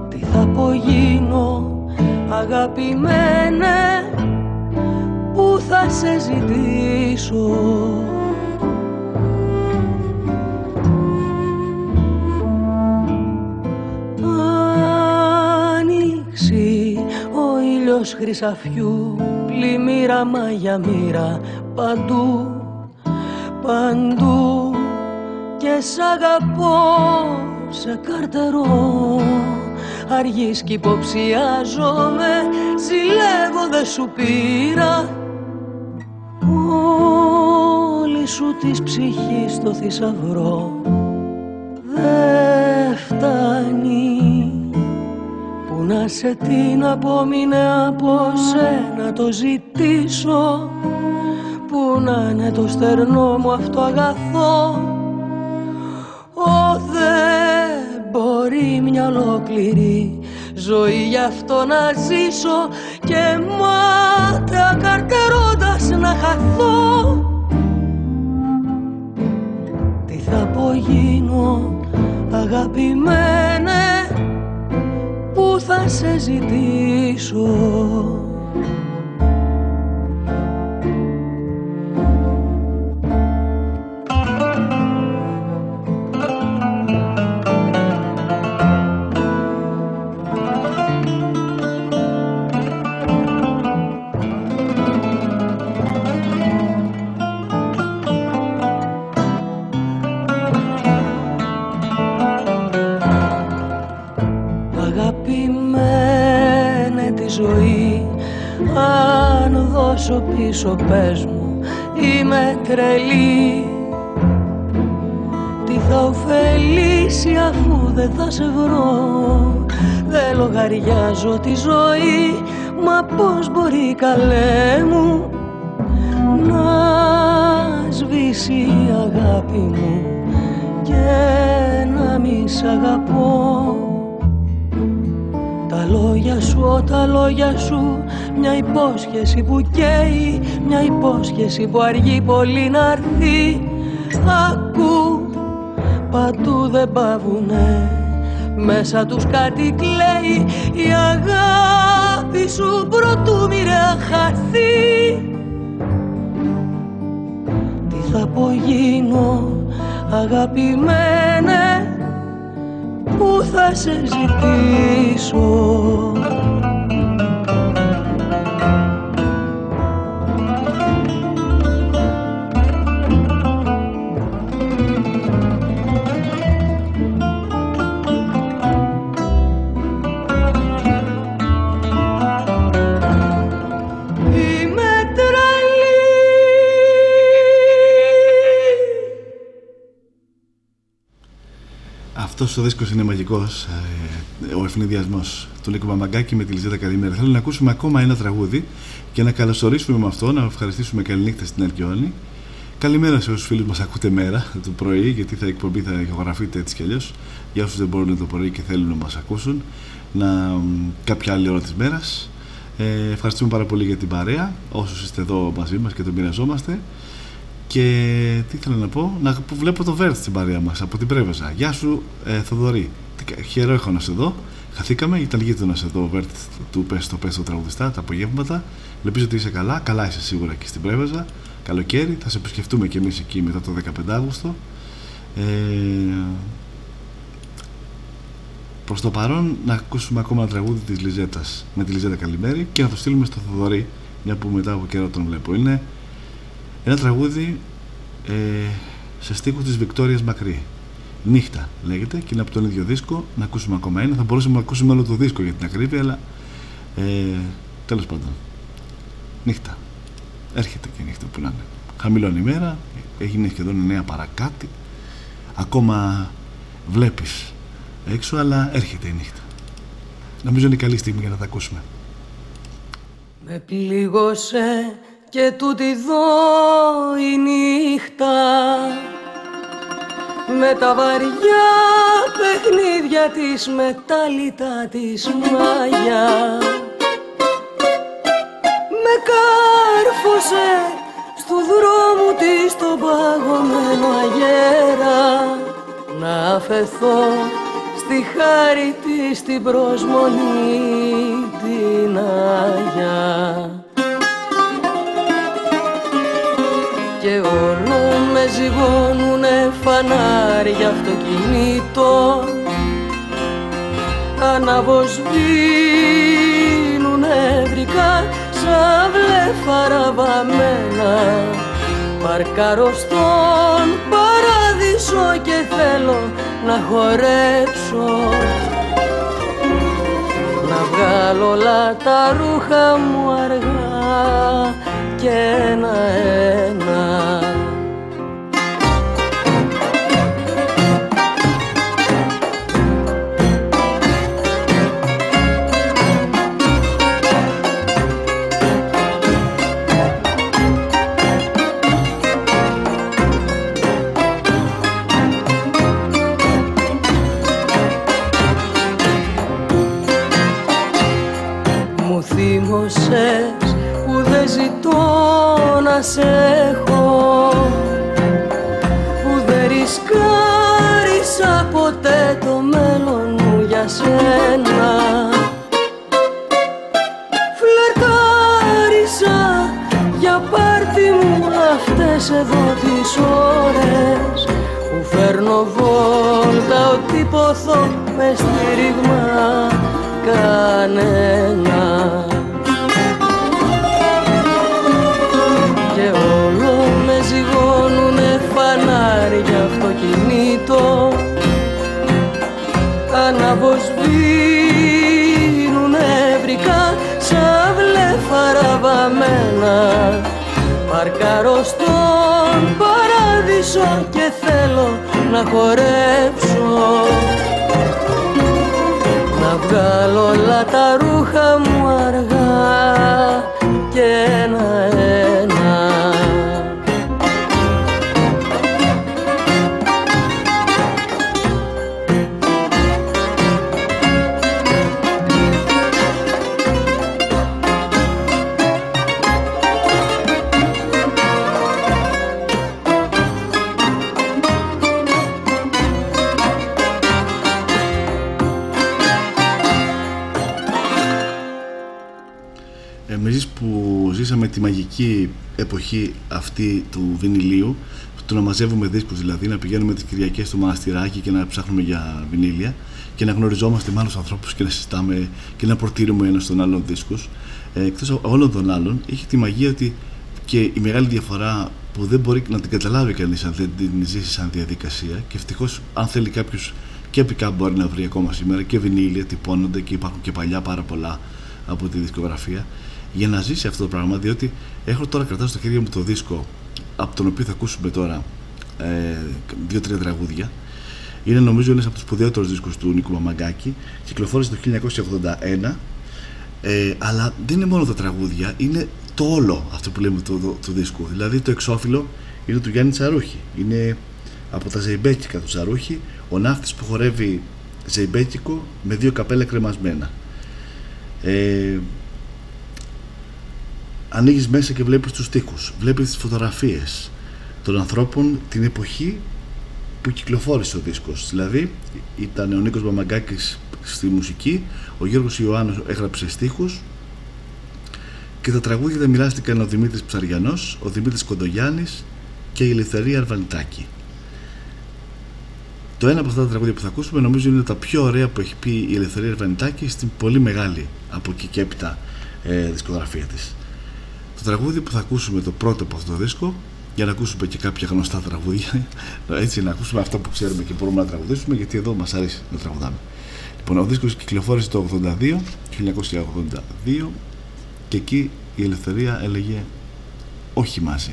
Τι θα πω γίνω αγαπημένε που θα σε ζητήσω. Άνοιξη ο ήλιος χρυσαφιού πλημμύρα μα για μοίρα παντού παντού. Και σ' αγαπώ σε καρτερό αργείς κι υποψιάζομαι ζηλεύω δε σου πήρα όλη σου της ψυχής το θησαυρό. Δε φτάνει που να σε την απόμεινε από σένα το ζητήσω. Που να είναι το στερνό μου αυτό αγαθό. Ω δεν μπορεί μια ολόκληρη ζωή γι' αυτό να ζήσω και μάταια καρτερώντας να χαθώ. Τι θα πω γίνω αγαπημένε που θα σε ζητήσω πίσω πες μου είμαι τρελή. Τι θα ωφελήσει αφού δεν θα σε βρω; Δεν λογαριάζω τη ζωή Μα πώς μπορεί καλέ μου Να σβήσει η αγάπη μου Και να μη σ' αγαπώ. Τα λόγια σου, τα λόγια σου μια υπόσχεση που καίει Μια υπόσχεση που αργεί πολύ να έρθει. Ακού παντού δεν πάβουνε. Μέσα τους κάτι κλαίει. Η αγάπη σου πρωτού μοιραία χαθεί. Τι θα πω γίνω αγαπημένε Πού θα σε ζητήσω; Ο δίσκος είναι μαγικός. Ε, ο ευνηδιασμός του Νίκο Μαμαγκάκη με τη Λιζέτα Καλημέρα. Θέλω να ακούσουμε ακόμα ένα τραγούδι και να καλωσορίσουμε με αυτό, να ευχαριστήσουμε καληνύχτα στην Αλκιόνη. Καλημέρα σε όσους φίλους μας ακούτε μέρα το πρωί, γιατί θα εκπομπή θα ηχογραφείτε έτσι κι αλλιώς. Για όσους δεν μπορούν το πρωί και θέλουν να μας ακούσουν, να, κάποια άλλη ώρα της μέρας. Ε, ευχαριστούμε πάρα πολύ για την παρέα, όσους είστε εδώ μαζί μας και το μοιραζόμαστε. Και τι ήθελα να πω, να βλέπω το Βέρτ στην παρέα μας από την Πρέβεζα. Γεια σου, ε, Θοδωρή. Χαίρομαι έχω να σε δω. Χαθήκαμε, ήταν γείτονα εδώ ο Βέρτ του Πες το Πες το τραγουδιστά τα απογεύματα. Ελπίζω ότι είσαι καλά. Καλά είσαι σίγουρα εκεί στην Πρέβεζα. Καλοκαίρι, θα σε επισκεφτούμε κι εμείς εκεί μετά το 15 Αύγουστο. Ε, Προς το παρόν, να ακούσουμε ακόμα ένα τραγούδι της Λιζέτας με τη Λιζέτα Καλημέρη και να το στείλουμε στο Θοδωρή, μια που μετά από καιρό τον βλέπω. Είναι ένα τραγούδι ε, σε στίχους της Βικτόριας Μακρύ. Νύχτα λέγεται και είναι από τον ίδιο δίσκο. Να ακούσουμε ακόμα ένα. Θα μπορούσαμε να ακούσουμε όλο το δίσκο για την ακρίβεια αλλά ε, τέλος πάντων. Νύχτα. Έρχεται και η νύχτα που να είναι χαμηλώνει η μέρα. Έγινε σχεδόν νέα παρακάτι ακόμα βλέπεις έξω αλλά έρχεται η νύχτα. Νομίζω είναι η καλή στιγμή για να τα ακούσουμε. Με πλήγωσε και τούτη δω η νύχτα με τα βαριά παιχνίδια της μετάλλητα της μάγια με κάρφωσε στου δρόμου της το παγωμένο αγέρα να αφαιθώ στη χάρη της την προσμονή την Αγιά. Και όλο με ζυγώνουνε φανάρια αυτοκινήτων αναβοσβήνουν ευρικά σαν βλέφαρα βαμμένα παρκάρω στον παράδεισο και θέλω να χορέψω. Να βγάλω όλα τα ρούχα μου αργά και ένα-ένα που δεν ζητώ να σε έχω που δεν ρισκάρισα ποτέ το μέλλον μου για σένα. Φλερτάρισα για πάρτι μου αυτές εδώ τις ώρες που φέρνω βόλτα ότι ποθώ μες στήριγμα κανένα παρκάρω στον παράδεισο και θέλω να χορέψω. Να βγάλω όλα τα ρούχα μου αργά και ένα-ένα εποχή αυτή του βινιλίου, του να μαζεύουμε δίσκους δηλαδή, να πηγαίνουμε τις Κυριακές στο μοναστηράκι και να ψάχνουμε για βινίλια και να γνωριζόμαστε με άλλους ανθρώπους και να συζητάμε και να προτείνουμε ένα στον άλλον δίσκους. Ε, εκτός όλων των άλλων, έχει τη μαγεία ότι και η μεγάλη διαφορά που δεν μπορεί να την καταλάβει κανείς αν δεν την ζήσει σαν διαδικασία και ευτυχώς αν θέλει κάποιος και επικά μπορεί να βρει ακόμα σήμερα και βινίλια τυπώνονται και υπάρχουν και παλιά πάρα πολλά από τη δισκογραφία για να ζήσει αυτό το πράγμα διότι έχω τώρα κρατάω στο χέρι μου το δίσκο από τον οποίο θα ακούσουμε τώρα ε, δύο-τρία τραγούδια. Είναι νομίζω ένας από τους σπουδαιότερους δίσκους του Νίκου Μαμαγκάκη. Κυκλοφόρησε το 1981 ε, αλλά δεν είναι μόνο τα τραγούδια είναι το όλο αυτό που λέμε του το, το, δίσκου δηλαδή το εξώφυλλο είναι του Γιάννη Τσαρούχη. Είναι από τα ζεϊμπέκικα του Τσαρούχη. Ο ναύτης που χορεύει ζεϊμπέκικο με δύο καπέλα κρεμασμένα. Ε, ανοίγεις μέσα και βλέπεις τους τοίχους, βλέπεις τις φωτογραφίες των ανθρώπων την εποχή που κυκλοφόρησε ο δίσκος. Δηλαδή ήταν ο Νίκος Μαμαγκάκης στη μουσική, ο Γιώργος Ιωάννος έγραψε στίχους και τα τραγούδια τα μοιράστηκαν ο Δημήτρης Ψαριανός, ο Δημήτρης Κοντογιάννης και η Ελευθερία Αρβανιτάκη. Το ένα από αυτά τα τραγούδια που θα ακούσουμε νομίζω είναι τα πιο ωραία που έχει πει η Ελευθερία Αρβανιτάκη στην πολύ μεγάλη από εκεί και έπειτα ε, δισκογραφία της. Το τραγούδι που θα ακούσουμε το πρώτο από αυτό το δίσκο για να ακούσουμε και κάποια γνωστά τραγούδια. Έτσι να ακούσουμε αυτά που ξέρουμε και μπορούμε να τραγουδήσουμε γιατί εδώ μας αρέσει να τραγουδάμε. Λοιπόν ο δίσκος κυκλοφόρησε το 82 1982 και εκεί η ελευθερία έλεγε όχι μαζί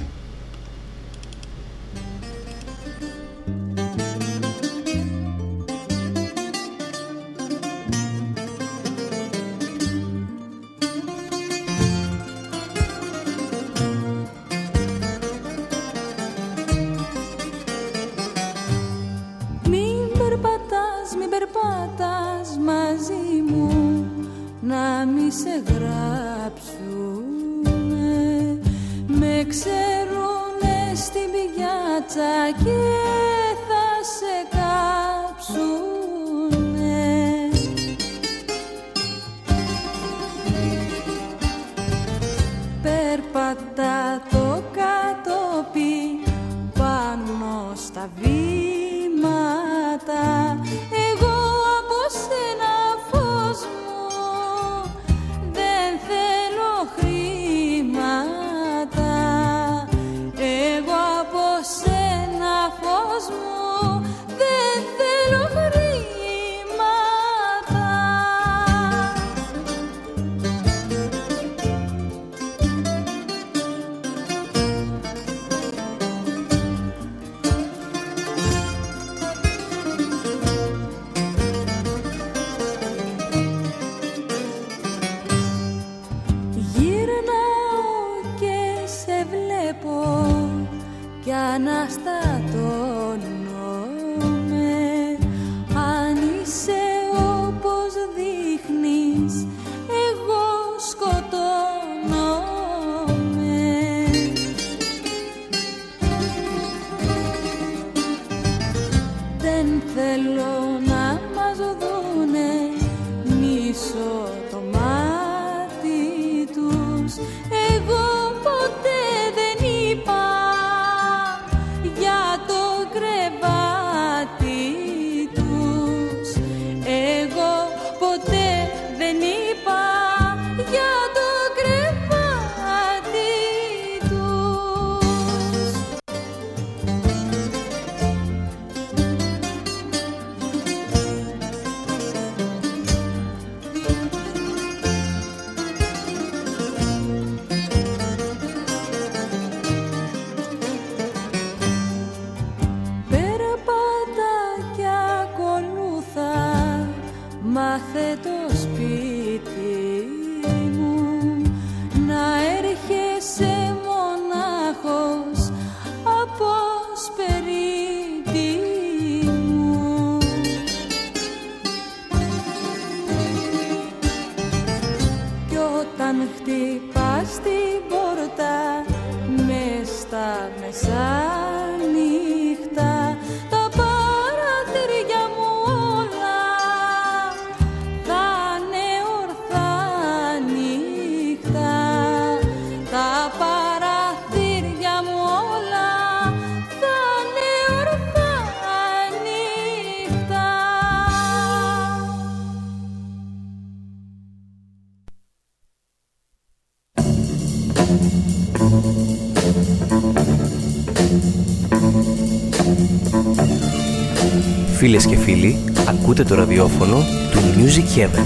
και φίλοι, ακούτε το ραδιόφωνο του Music Heaven.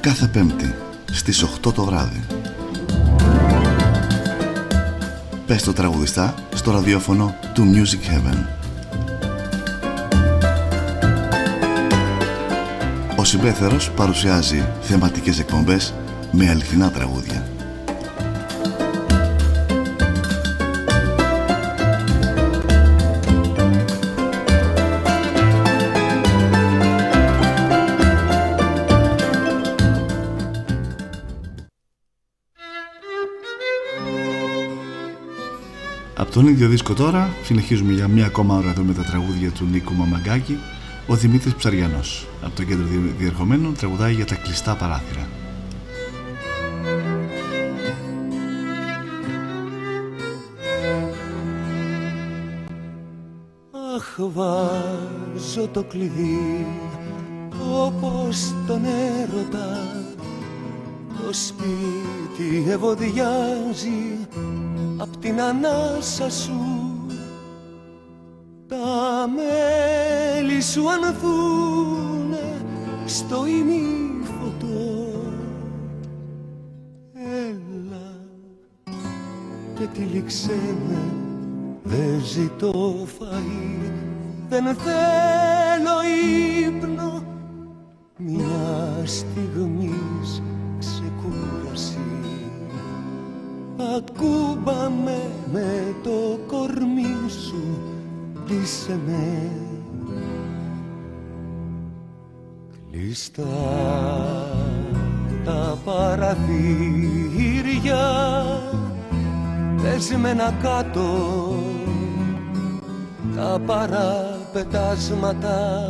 Κάθε Πέμπτη στις 8 το βράδυ. Πες το τραγουδιστά στο ραδιόφωνο του Music Heaven. Συμπέθερος παρουσιάζει θεματικές εκπομπές με αληθινά τραγούδια. Από τον ίδιο δίσκο τώρα συνεχίζουμε για μία ακόμα ώρα εδώ με τα τραγούδια του Νίκου Μαμαγκάκη ο Δημήτρης Ψαριανός από το κέντρο διερχομένων τραγουδάει για τα κλειστά παράθυρα. Αχ βάζω το κλειδί όπως τον έρωτα το σπίτι ευωδιάζει απ' την ανάσα σου μέλη σου ανθούνε στο ημίφωτο. Έλα και τυλίξε με. Δεν ζητώ φαΐ δεν θέλω ύπνο. Μια στιγμής ξεκούραση. Ακούμπαμε με το κορμί σου ρωτήσε με Κλειστά τα παραθύρια πεσμένα κάτω τα παραπετάσματα.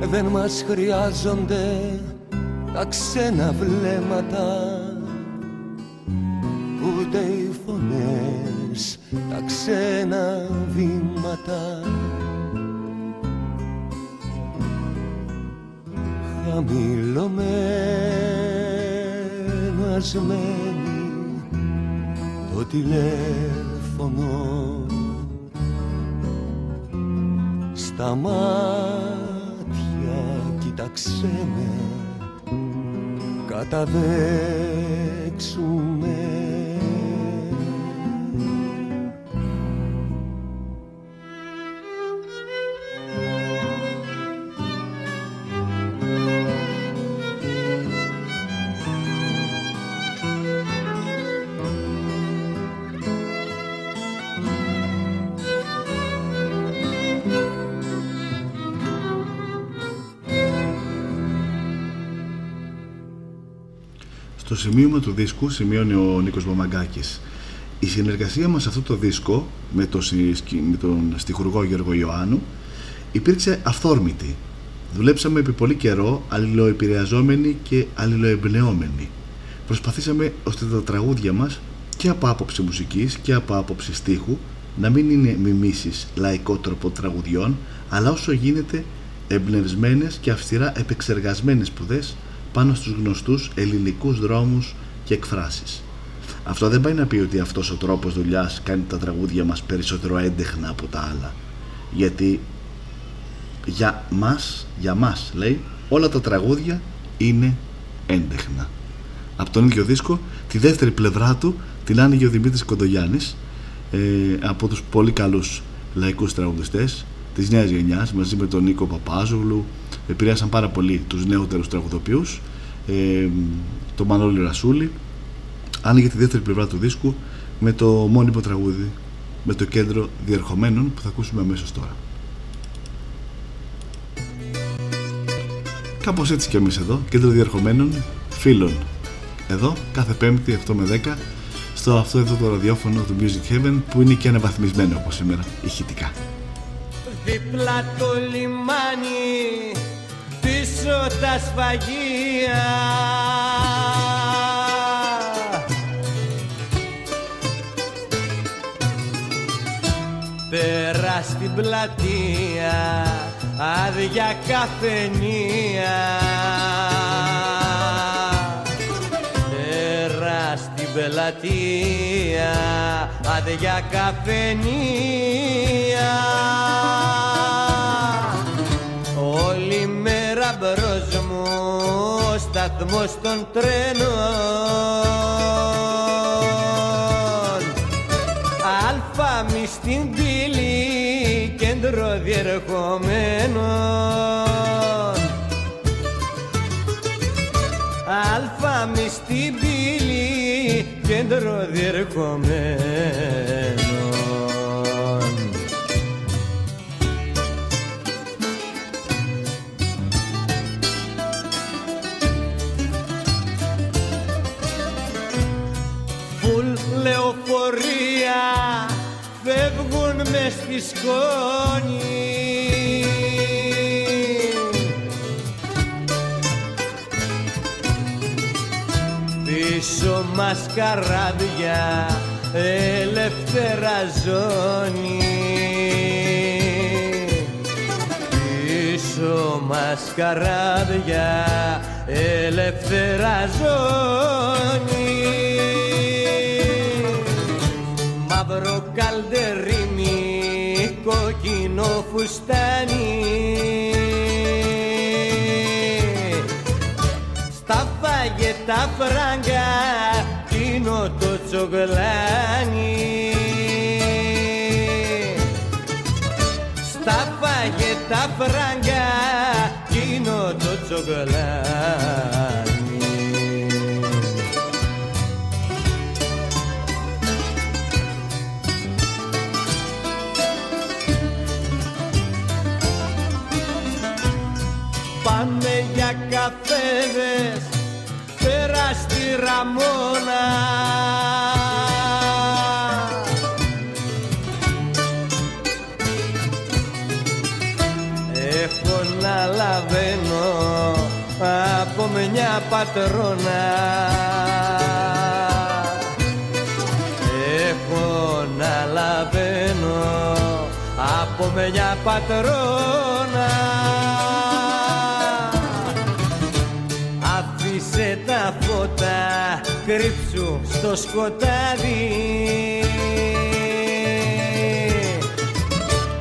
Δεν μας χρειάζονται τα ξένα βλέμματα ούτε οι φωνές τα ξένα βήματα χαμηλωμένας μένει το τηλέφωνο. Στα μάτια κοίταξέ με καταδέξουμε Στο σημείωμα του δίσκου σημειώνει ο Νίκος Μαμαγκάκης η συνεργασία μας σε αυτό το δίσκο με, το, με τον στιχουργό Γιώργο Ιωάννου υπήρξε αυθόρμητη. Δουλέψαμε επί πολύ καιρό αλληλοεπηρεαζόμενοι και αλληλοεμπνεόμενοι. Προσπαθήσαμε ώστε τα τραγούδια μας και από άποψη μουσικής και από άποψη στίχου να μην είναι μιμήσεις λαϊκό τρόπο τραγουδιών αλλά όσο γίνεται εμπνευσμένες και αυστηρά επεξεργασμένες σπουδές πάνω στους γνωστούς ελληνικούς δρόμους και εκφράσεις. Αυτό δεν πάει να πει ότι αυτός ο τρόπος δουλειάς κάνει τα τραγούδια μας περισσότερο έντεχνα από τα άλλα. Γιατί για μας, για μας λέει, όλα τα τραγούδια είναι έντεχνα. Από τον ίδιο δίσκο, τη δεύτερη πλευρά του την άνοιγε ο Δημήτρης Κοντογιάννης ε, από τους πολύ καλούς λαϊκούς τραγουδιστές της νέας γενιάς μαζί με τον Νίκο Παπάζογλου, επηρέασαν πάρα πολύ τους νεότερους τραγουδοποιούς ε, το Μανώλη Ρασούλη άνοιγε τη δεύτερη πλευρά του δίσκου με το μόνιμο τραγούδι με το κέντρο διερχομένων που θα ακούσουμε αμέσως τώρα. Κάπως έτσι και εμείς εδώ, κέντρο διερχομένων φίλων. Εδώ κάθε πέμπτη 8 με 10 στο αυτό εδώ το ραδιόφωνο του Music Heaven που είναι και αναβαθμισμένο όπως σήμερα ηχητικά. Δίπλα το λιμάνι πίσω τα σφαγεία. Πέρα στην πλατεία άδεια καφενεία. Πέρα στην πλατεία άδεια καφενεία μπρος μου σταθμός των τρένων. Αλφα μης στην πύλη κέντρο διερχομένων. Αλφα μης στην πύλη κέντρο διερχομένων στη σκόνη Πίσω μας καράβια ελεύθερα ζώνη. Πίσω μας καράβια ελεύθερα ζώνη. Μαύρο καλντερίμι κόκκινο φουστάνι. Στα φαγετά φράγκα κοινό το τσογλάνι. Στα φαγετά φράγκα κοινό το τσογλάνι πέρα στη Ραμόνα Έχω να λαβαίνω από μια πατρόνα. Έχω να λαβαίνω από μια πατρόνα κρύψου στο σκοτάδι.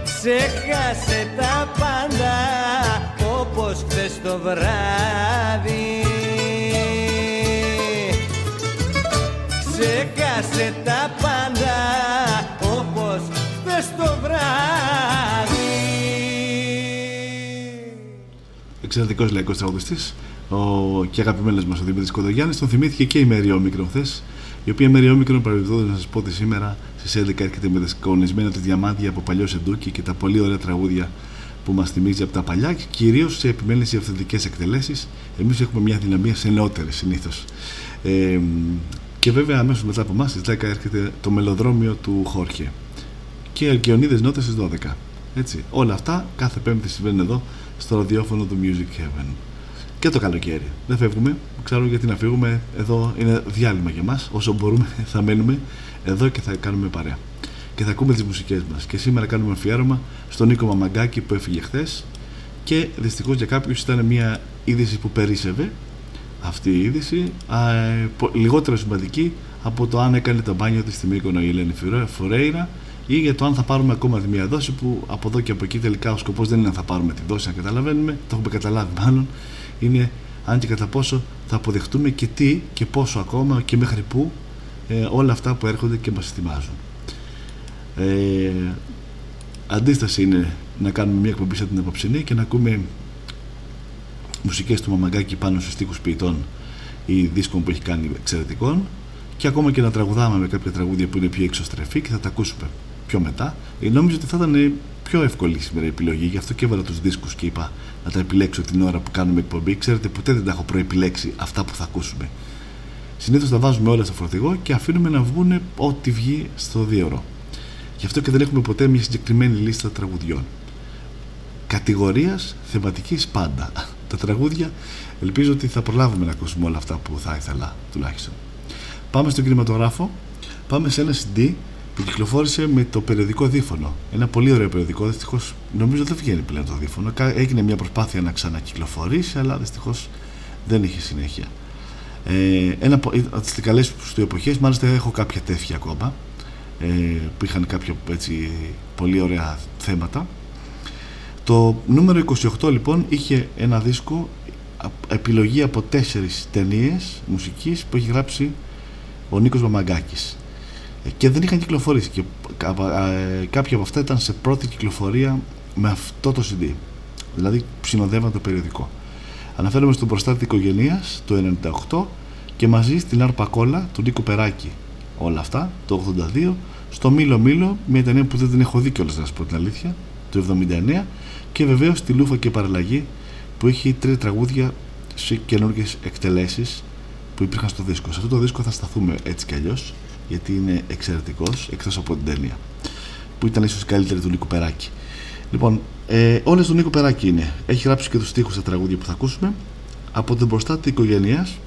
Ξέχασε τα πάντα όπως χθες το βράδυ. Ξέχασε τα πάντα όπως χθες το βράδυ. Εξαιρετικός λαϊκός τραγουδιστής ο, και αγαπημένος μας ο Δημήτρης Κοδογιάννη. Τον θυμήθηκε και η Μέρη Όμικρον χθες, η οποία Μέρη Όμικρον παρεμπιπτόντω να σας πω ότι σήμερα στις 11 έρχεται με δεσκονισμένα τη διαμάντια από παλιό Σεντούκι και τα πολύ ωραία τραγούδια που μας θυμίζει από τα παλιά και κυρίως σε επιμέλεια αυθεντικές εκτελέσεις. Εμείς έχουμε μια δυναμία σε νεότερες συνήθως. Ε, και βέβαια αμέσως μετά από εμάς στις 10 έρχεται το μελοδρόμιο του Χόρχε. Και Αλκιονίδε Νότες στις 12. Έτσι. Όλα αυτά κάθε Πέμπτη συμβαίνουν εδώ στο ραδιόφωνο του Music Heaven. Και το καλοκαίρι. Δεν φεύγουμε. Ξέρω γιατί να φύγουμε. Εδώ είναι διάλειμμα για μας. Όσο μπορούμε θα μένουμε εδώ και θα κάνουμε παρέα. Και θα ακούμε τις μουσικές μας. Και σήμερα κάνουμε αφιέρωμα στον Νίκο Μαμαγκάκη που έφυγε χθες. Και δυστυχώς για κάποιους ήταν μια είδηση που περίσευε αυτή η είδηση. Α, ε, λιγότερο σημαντική από το αν έκανε το μπάνιο της στη Μύκονο η Ελένη Φορέιρα ή για το αν θα πάρουμε ακόμα τη μία δόση που από εδώ και από εκεί τελικά ο σκοπός δεν είναι αν θα πάρουμε τη δόση, να καταλαβαίνουμε, το έχουμε καταλάβει μάλλον, είναι αν και κατά πόσο θα αποδεχτούμε και τι και πόσο ακόμα και μέχρι πού ε, όλα αυτά που έρχονται και μας ετοιμάζουν. Ε, αντίσταση είναι να κάνουμε μια εκπομπή σαν την απόψινή και να ακούμε μουσικές του Μαμαγκάκη πάνω στους στίχους ποιητών ή δίσκων που έχει κάνει εξαιρετικών και ακόμα και να τραγουδάμε με κάποια τραγούδια που είναι πιο εξωστρεφή και θα τα ακούσουμε πιο μετά. Ε, νόμιζα ότι θα ήταν πιο εύκολη σήμερα η επιλογή, γι' αυτό και έβαλα τους δίσκους και είπα να τα επιλέξω την ώρα που κάνουμε εκπομπή. Ξέρετε, ποτέ δεν τα έχω προεπιλέξει αυτά που θα ακούσουμε. Συνήθως τα βάζουμε όλα στο φορτηγό και αφήνουμε να βγουν ό,τι βγει στο δύο Γι' αυτό και δεν έχουμε ποτέ μια συγκεκριμένη λίστα τραγουδιών. Κατηγορίας θεματικής πάντα. Τα τραγούδια ελπίζω ότι θα προλάβουμε να ακούσουμε όλα αυτά που θα ήθελα τουλάχιστον. Πάμε στον κινηματογράφο. Πάμε σε ένα CD που κυκλοφόρησε με το περιοδικό Δίφωνο. Ένα πολύ ωραίο περιοδικό. Δυστυχώς νομίζω δεν βγαίνει πλέον το Δίφωνο. Έγινε μια προσπάθεια να ξανακυκλοφορήσει, αλλά δυστυχώς δεν είχε συνέχεια. Ε, ένα από τις καλέ του εποχές, μάλιστα έχω κάποια τέτοια ακόμα ε, που είχαν κάποια έτσι, πολύ ωραία θέματα. Το νούμερο 28 λοιπόν είχε ένα δίσκο επιλογή από τέσσερις ταινίες μουσικής που έχει γράψει ο Νίκος Μαμαγκάκης ε, και δεν είχαν κυκλοφορήσει. Και ε, κάποια από αυτά ήταν σε πρώτη κυκλοφορία με αυτό το CD δηλαδή συνοδεύαν το περιοδικό. Αναφέρομαι στον προστάτη οικογένειας το 98 και μαζί στην Άρπα Κόλλα του Νίκο Περάκη. Όλα αυτά το 82 στο Μήλο Μήλο μια ταινία που δεν την έχω δει κιόλας να σας πω την αλήθεια το 79 και βεβαίως στη Λούφα και Παραλλαγή που έχει τρία τραγούδια σε καινούργιες εκτελέσεις που υπήρχαν στο δίσκο. Σε αυτό το δίσκο θα σταθούμε έτσι κι αλλιώς, γιατί είναι εξαιρετικός εκτός από την ταινία. Που ήταν ίσως καλύτερη του Νίκο Περάκη. Λοιπόν, ε, όλες του Νίκο Περάκη είναι. Έχει γράψει και τους στίχους στα τραγούδια που θα ακούσουμε. Από την μπροστά τη οικογένειας,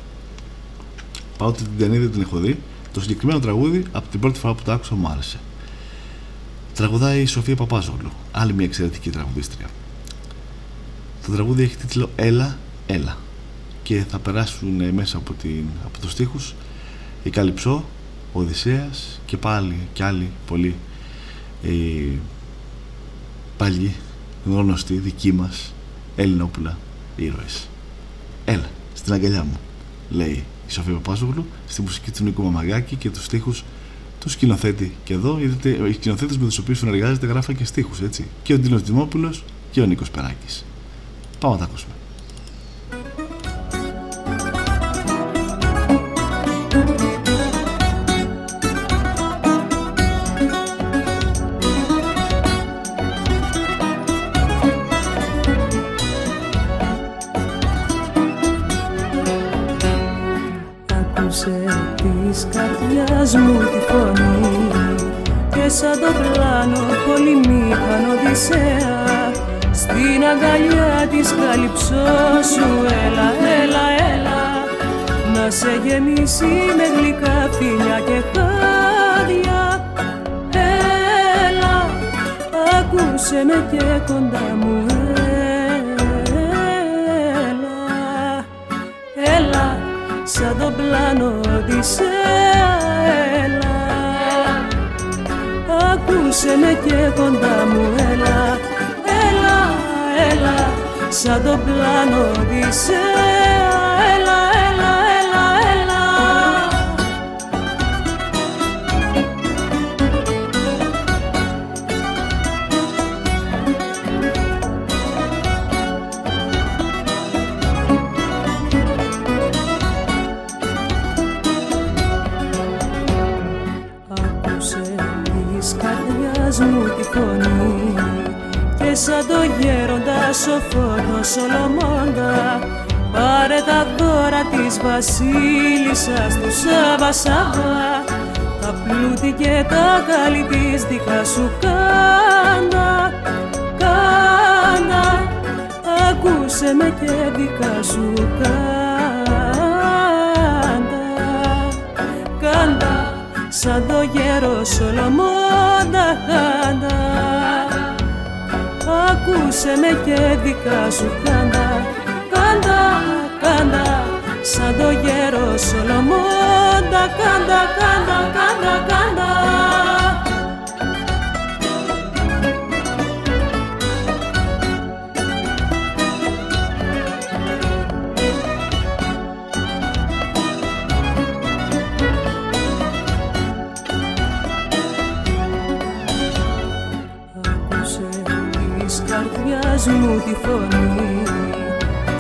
πάω ότι την ταινία δεν την έχω δει. Το συγκεκριμένο τραγούδι από την πρώτη φορά που το άκουσα μου άρεσε. Τραγουδάει η Σοφία Παπάζογλου, άλλη μια εξαιρετική τραγουδίστρια. Το τραγούδι έχει τίτλο Έλα, Έλα και θα περάσουν μέσα από, την, από τους στίχους η Καλυψό, ο Οδυσσέας και πάλι και άλλοι πολλοί ε, παλιοί γνωστοί δικοί μας Ελληνόπουλα ήρωες. Έλα στην αγκαλιά μου λέει η Σοφία Παπάζογλου στη μουσική του Νίκου Μαμαγάκη και τους στίχους του σκηνοθέτη. Και εδώ είδατε οι σκηνοθέτες με τους οποίους συνεργάζεται γράφα και στίχους έτσι. Και ο Ντίνος Δημόπουλος και ο Νίκος Περάκης. Πάμε να τα ακούσουμε αγκαλιά της καλυψώσου έλα, έλα, έλα. Να σε γεμίσει με γλυκά φιλιά και χάδια. Έλα, ακούσε με και κοντά μου. Έλα, έλα, σαν το πλάνο Οδυσσέα Έλα, ακούσε με και κοντά μου. Έλα, έλα, έλα, σαν το πλάνο Οδυσσέα σαν το γέροντα σοφό το Σολομώντα. Πάρε τα δώρα της βασίλισσας του Σάβα Σάβα. Τα πλούτη και τα καλή της δικά σου κάντα κάντα ακούσε με και δικά σου κάντα κάντα. Σαν το γέρο Σολομώντα κάντα Ακούσε με και δικά σου κάντα Κάντα, κάντα Σαν το γέρο Σολομώντα. Κάντα, κάντα, κάντα, κάντα τη φωνή.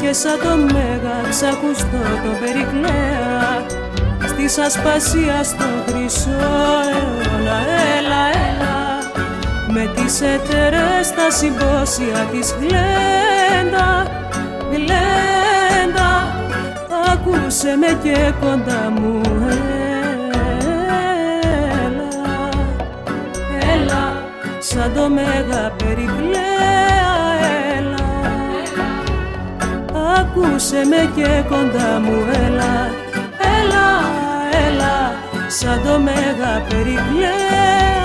Και σαν το μέγα ξακουστό το περικλέα. Στις ασπασία στο χρυσό αιώνα έλα, έλα. Με τις έτερες στα συμπόσια της γλέντα γλέντα ακούσε με και κοντά μου έλα. Έλα σαν το μέγα Ακούσε με και κοντά μου έλα Έλα, έλα σαν το μέγα περιπλέα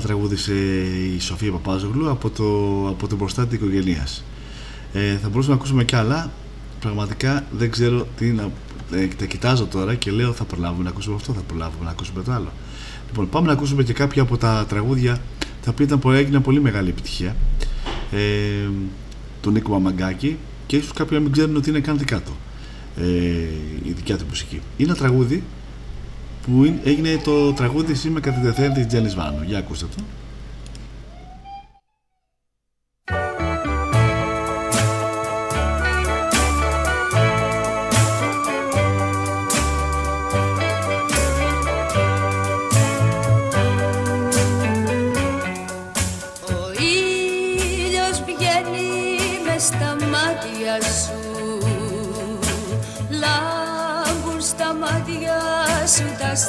τραγούδισε η Σοφία Παπάζογλου από το, από το μπροστά της οικογένειας. Ε, θα μπορούσαμε να ακούσουμε κι άλλα. Πραγματικά δεν ξέρω τι να... Ε, τα κοιτάζω τώρα και λέω θα προλάβουμε να ακούσουμε αυτό, θα προλάβουμε να ακούσουμε το άλλο. Λοιπόν, πάμε να ακούσουμε και κάποια από τα τραγούδια τα οποία ήταν, έγιναν πολύ μεγάλη επιτυχία. Ε, του Νίκου Μαμαγκάκη και ίσως κάποιοι να μην ξέρουν ότι είναι καν δικά του. Ε, η δικιά του μουσική. Είναι ένα τραγούδι που είναι- έγινε το τραγούδι «Εσύ με κατεδεθέν» της Τζένις Βάνου. Για ακούστε το.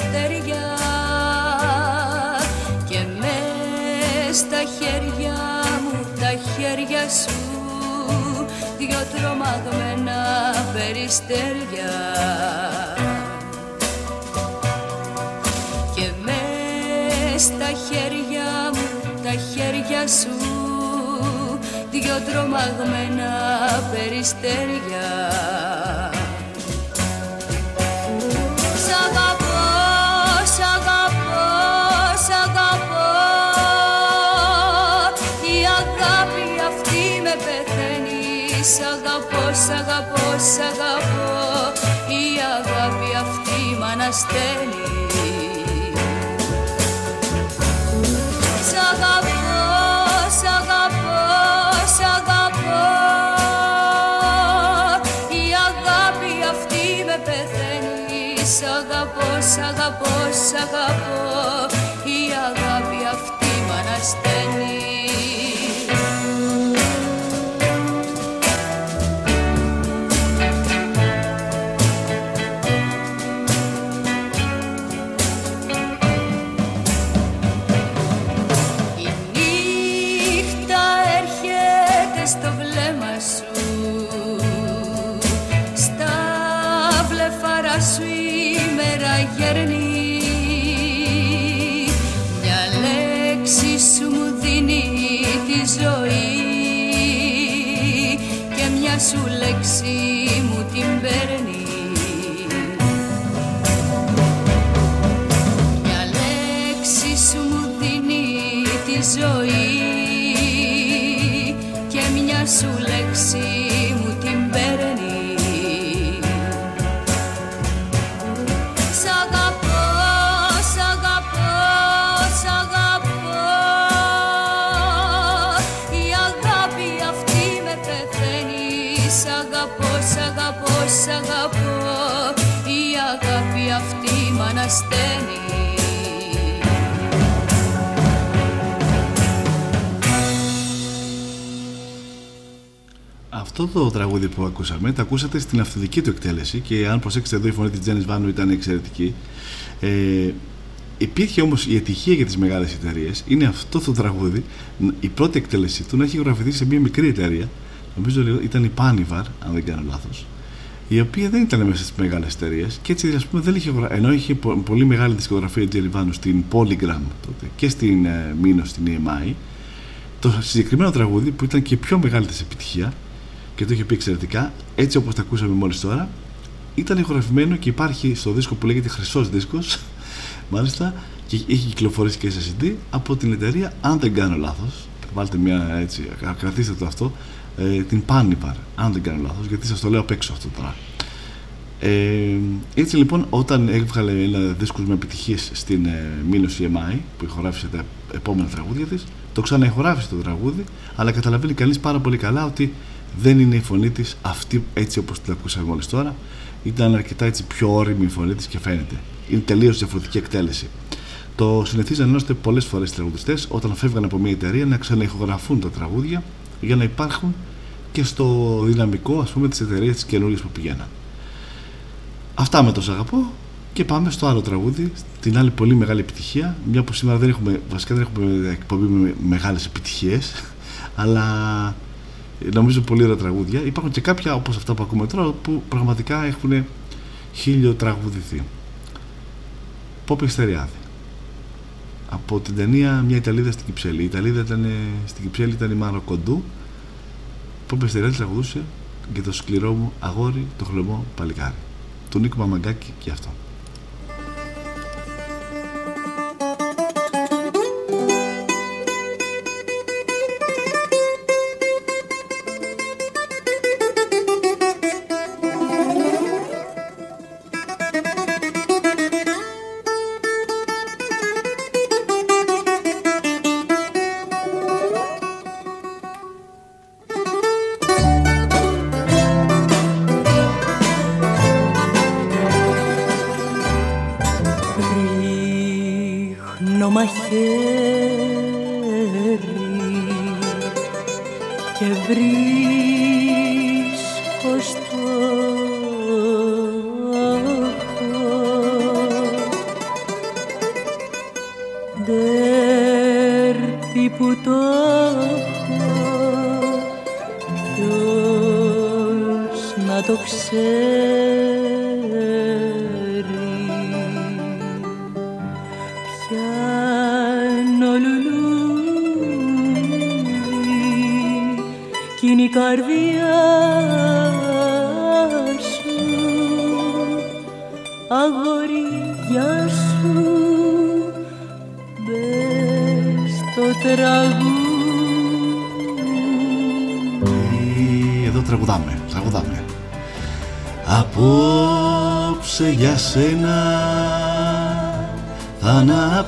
Σου τα αστέρια Και μες στα χέρια μου τα χέρια σου Δυο τρομαγμένα περιστέρια. Και με στα χέρια μου τα χέρια σου δυο τρομαγμένα περιστέρια αγαπώ, σ' αγαπώ. Η αγάπη αυτή μ' αναστέλει. Σ' αγαπώ, σ' αγαπώ, σ' αγαπώ. Η αγάπη αυτή με πεθαίνει. Σ' αγαπώ, σ' αγαπώ, σ' αγαπώ. Η αγάπη αυτή μ' αναστέλει. Αυτό το τραγούδι που ακούσαμε το ακούσατε στην αυθεντική του εκτέλεση και αν προσέξετε εδώ η φωνή της Τζένις Βάνου ήταν εξαιρετική. Ε, υπήρχε όμως η ατυχία για τις μεγάλες εταιρείες είναι αυτό το τραγούδι, η πρώτη εκτέλεση του να έχει γραφηθεί σε μια μικρή εταιρεία νομίζω ήταν η Panivar, αν δεν κάνω λάθος η οποία δεν ήταν μέσα στις μεγάλες εταιρείες και έτσι ας πούμε δεν είχε, ενώ είχε πολύ μεγάλη δισκογραφία Τζέρι Βάνου στην Polygram τότε και στην ε, Μήνο στην EMI το συγκεκριμένο τραγούδι που ήταν και η πιο μεγάλη της επιτυχία και το είχε πει εξαιρετικά έτσι όπως το ακούσαμε μόλις τώρα ήταν ηχογραφημένο και υπάρχει στο δίσκο που λέγεται Χρυσός Δίσκος μάλιστα και έχει κυκλοφορήσει και σε CD από την εταιρεία αν δεν κάνω λάθος βάλτε μια έτσι, κρατήστε το αυτό ε, την Panivar, αν δεν κάνω λάθος, γιατί σας το λέω απ' έξω αυτό τώρα. Ε, έτσι λοιπόν όταν έβγαλε ένα δίσκος με επιτυχίες στην ε, Μήνος EMI που ηχογράφησε τα επόμενα τραγούδια της το ξαναεχογράφησε το τραγούδι αλλά καταλαβαίνει κανείς πάρα πολύ καλά ότι δεν είναι η φωνή της αυτή έτσι όπως την ακούσαμε μόλις τώρα. Ήταν αρκετά έτσι πιο όρημη η φωνή της και φαίνεται. Είναι τελείως διαφορετική εκτέλεση. Το συνηθίζαν ώστε πολλές φορές οι τραγουδιστές όταν φεύγαν από μια εταιρεία να ξαναηχογραφούν τα τραγούδια για να υπάρχουν και στο δυναμικό ας πούμε της εταιρείας της καινούργιας που πηγαίναν. Αυτά με το αγαπώ και πάμε στο άλλο τραγούδι, την άλλη πολύ μεγάλη επιτυχία, μια που σήμερα δεν έχουμε, βασικά δεν έχουμε εκπομπή με μεγάλες επιτυχίες, αλλά νομίζω πολύ ωραία τραγούδια. Υπάρχουν και κάποια όπως αυτά που ακούμε τώρα που πραγματικά έχουν χίλιο τραγουδηθεί. Πόπη Στεριάδη. Από την ταινία Μια Ιταλίδα στην Κυψέλη. Η Ιταλίδα ήταν, στην Κυψέλη ήταν η Μάρο Κοντού που Μπεστερέλη τραγουδούσε για το σκληρό μου αγόρι, το χλωμό παλικάρι. Του Νίκο Μαμαγκάκη και αυτό.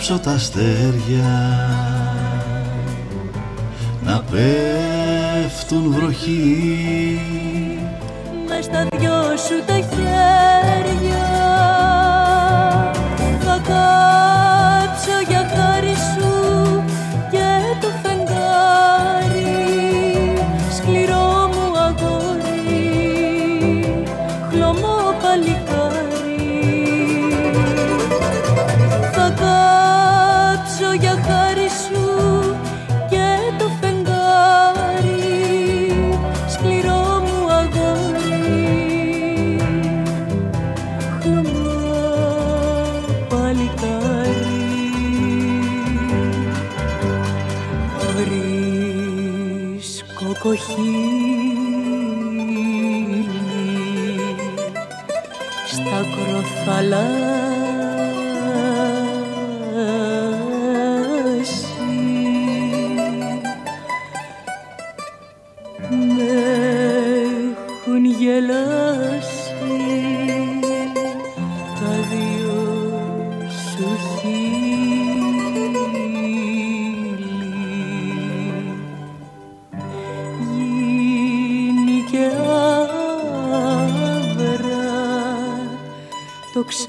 Ανάψω τα αστέρια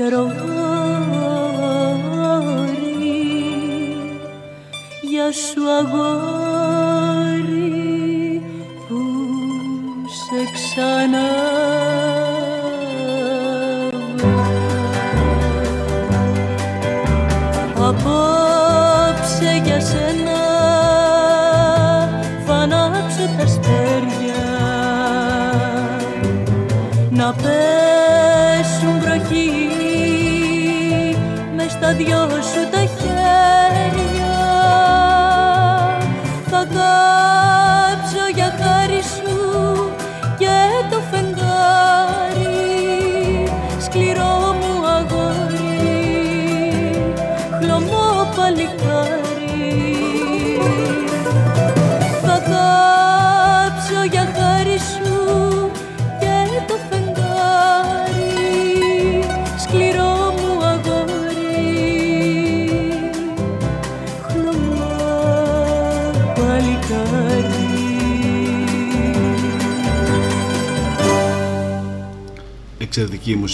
εξαιρετική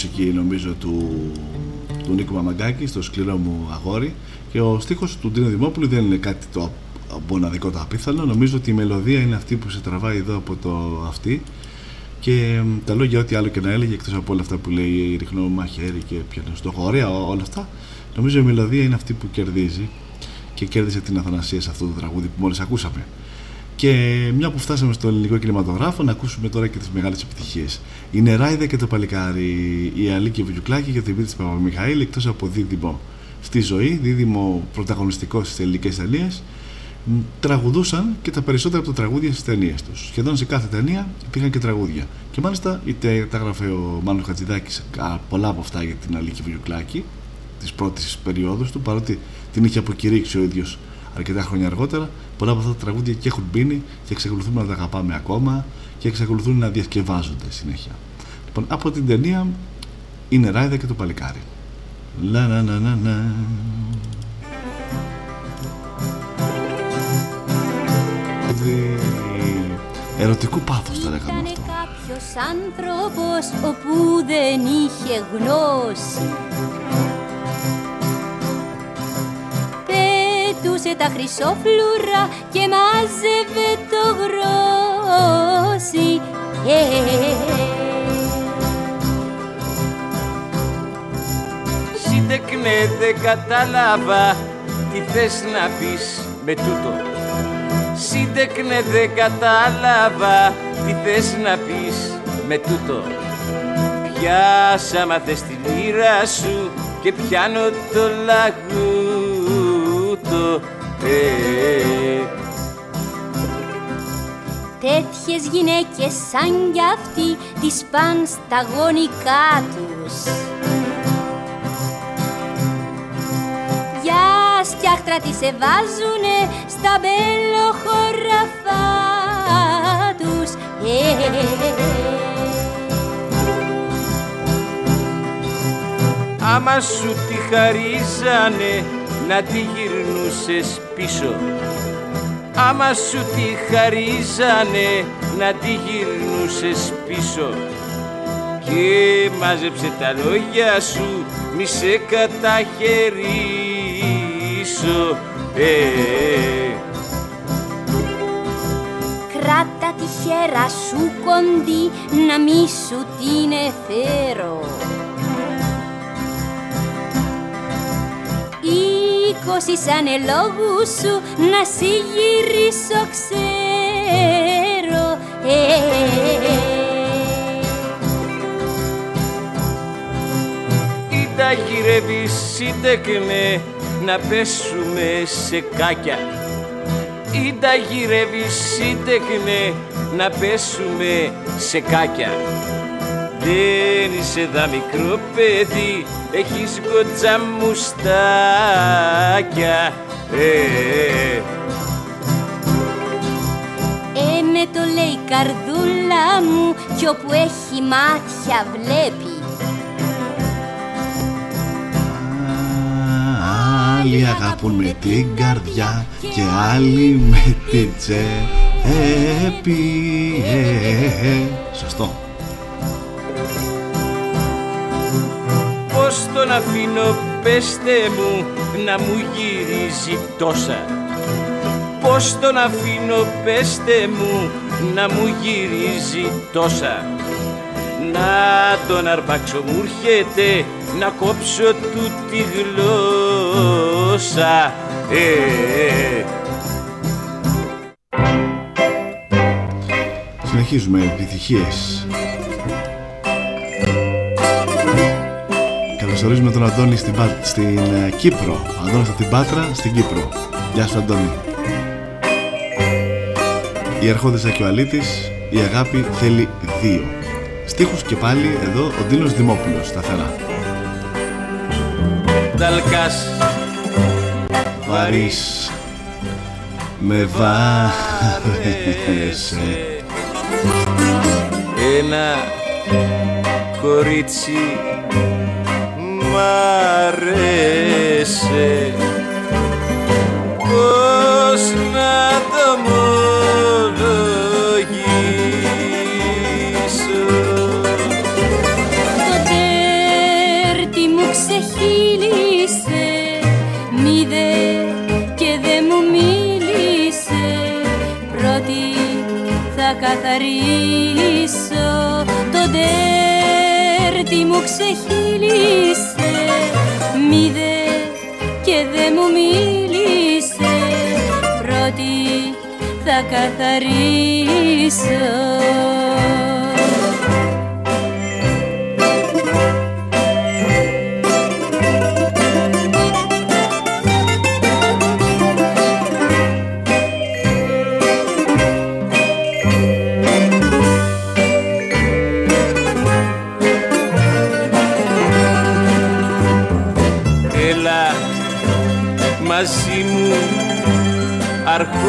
μουσική νομίζω του, του Νίκου Μαμαγκάκη στο σκληρό μου αγόρι. Και ο στίχος του Ντίνο Δημόπουλου δεν είναι κάτι το μοναδικό το απίθανο. Νομίζω ότι η μελωδία είναι αυτή που σε τραβάει εδώ από το αυτή. Και τα λόγια ό,τι άλλο και να έλεγε εκτός από όλα αυτά που λέει ρίχνω μαχαίρι και πιάνω στο ωραία όλα αυτά νομίζω η μελωδία είναι αυτή που κερδίζει και κέρδισε την αθανασία σε αυτό το τραγούδι που μόλις ακούσαμε. Και μια που φτάσαμε στο ελληνικό κινηματογράφο, να ακούσουμε τώρα και τις μεγάλες επιτυχίες. Η Νεράιδα και το Παλικάρι, η Αλίκη Βουγιουκλάκη και ο Δημήτρη Παπαμιχαήλ, εκτός από δίδυμο στη ζωή, δίδυμο πρωταγωνιστικός στις ελληνικέ ταινίες, τραγουδούσαν και τα περισσότερα από τα τραγούδια στις ταινίες τους. Σχεδόν σε κάθε ταινία υπήρχαν και τραγούδια. Και μάλιστα είτε τα έγραφε ο Μάνος Χατζηδάκης πολλά από αυτά για την Αλίκη Βουγιουκλάκη, της πρώτης περίοδου του, παρότι την είχε αποκηρύξει ο ίδιος αρκετά χρόνια αργότερα, πολλά από αυτά τα τραγούδια και έχουν μπει και εξακολουθούμε να τα αγαπάμε ακόμα και εξακολουθούν να διασκευάζονται συνέχεια. Λοιπόν, από την ταινία είναι Ράιδα και το Παλικάρι. Λα, να, να, να, να. Ερωτικού πάθους θα λέγαμε αυτό. κάποιος άνθρωπος όπου δεν είχε γνώση πετούσε τα χρυσόφλουρα και μάζευε το γρόσι. Σύντεκνε δεν κατάλαβα τι θες να πεις με τούτο Σύντεκνε δεν κατάλαβα τι θες να πεις με τούτο Πιάσα μαθες τη λύρα σου και πιάνω το λαγούτο ε. Τέτοιες γυναίκες σαν κι αυτή τις παν στα γονικά τους Για σκιάχτρα τις εβάζουνε στα μπελοχωραφά τους ε. Άμα σου τη χαρίζανε να τη γυρνούσες πίσω Άμα σου τη χαρίζανε να τη γυρνούσες πίσω και μάζεψε τα λόγια σου μη σε καταχαιρίσω ε, Κράτα τη χέρα σου κοντή να μη σου την εφέρω. Είκοσι σαν ελόγου σου να σ' γυρίσω ξέρω. Ε, ε, ε, Ή τα γυρεύεις ή τεκνέ να πέσουμε σε κάκια ή τα γυρεύεις ή τεκνέ να πέσουμε σε κάκια δεν είσαι δα μικρό παιδί, έχεις γκοτζά μουστάκια ε, ε, Ε, με το λέει η καρδούλα μου κι όπου έχει μάτια βλέπει. Άλλοι αγαπούν με την καρδιά και άλλοι με την τσέπη. Σωστό. Πώς τον αφήνω πέστε μου να μου γυρίζει τόσα. Πώς τον αφήνω πέστε μου να μου γυρίζει τόσα. Να τον αρπάξω μου έρχεται να κόψω του τη γλώσσα. Ε, ε, Συνεχίζουμε επιτυχίες. Καλωσορίζουμε τον Αντώνη στην, Πα- στην ε, Κύπρο. Αντώνης από την Πάτρα στην Κύπρο. Γεια σου Αντώνη. Η Αρχόντισσα και ο Αλήτης, η αγάπη θέλει δύο. Στίχους και πάλι εδώ ο Ντίνος Δημόπουλος, σταθερά. Ταλκάς Βαρύς με βάρεσε Ένα κορίτσι μ' αρέσει. Πώς να το ομολογήσω. Το τέρτι μου ξεχύλισε Μη δε και δε μου μίλησε. Πρώτη θα καθαρίσω Το τέρτι μου ξεχύλισε Μη δε και δε μου μίλησε. Πρώτη θα καθαρίσω Έλα μαζί μου αρχόντισα.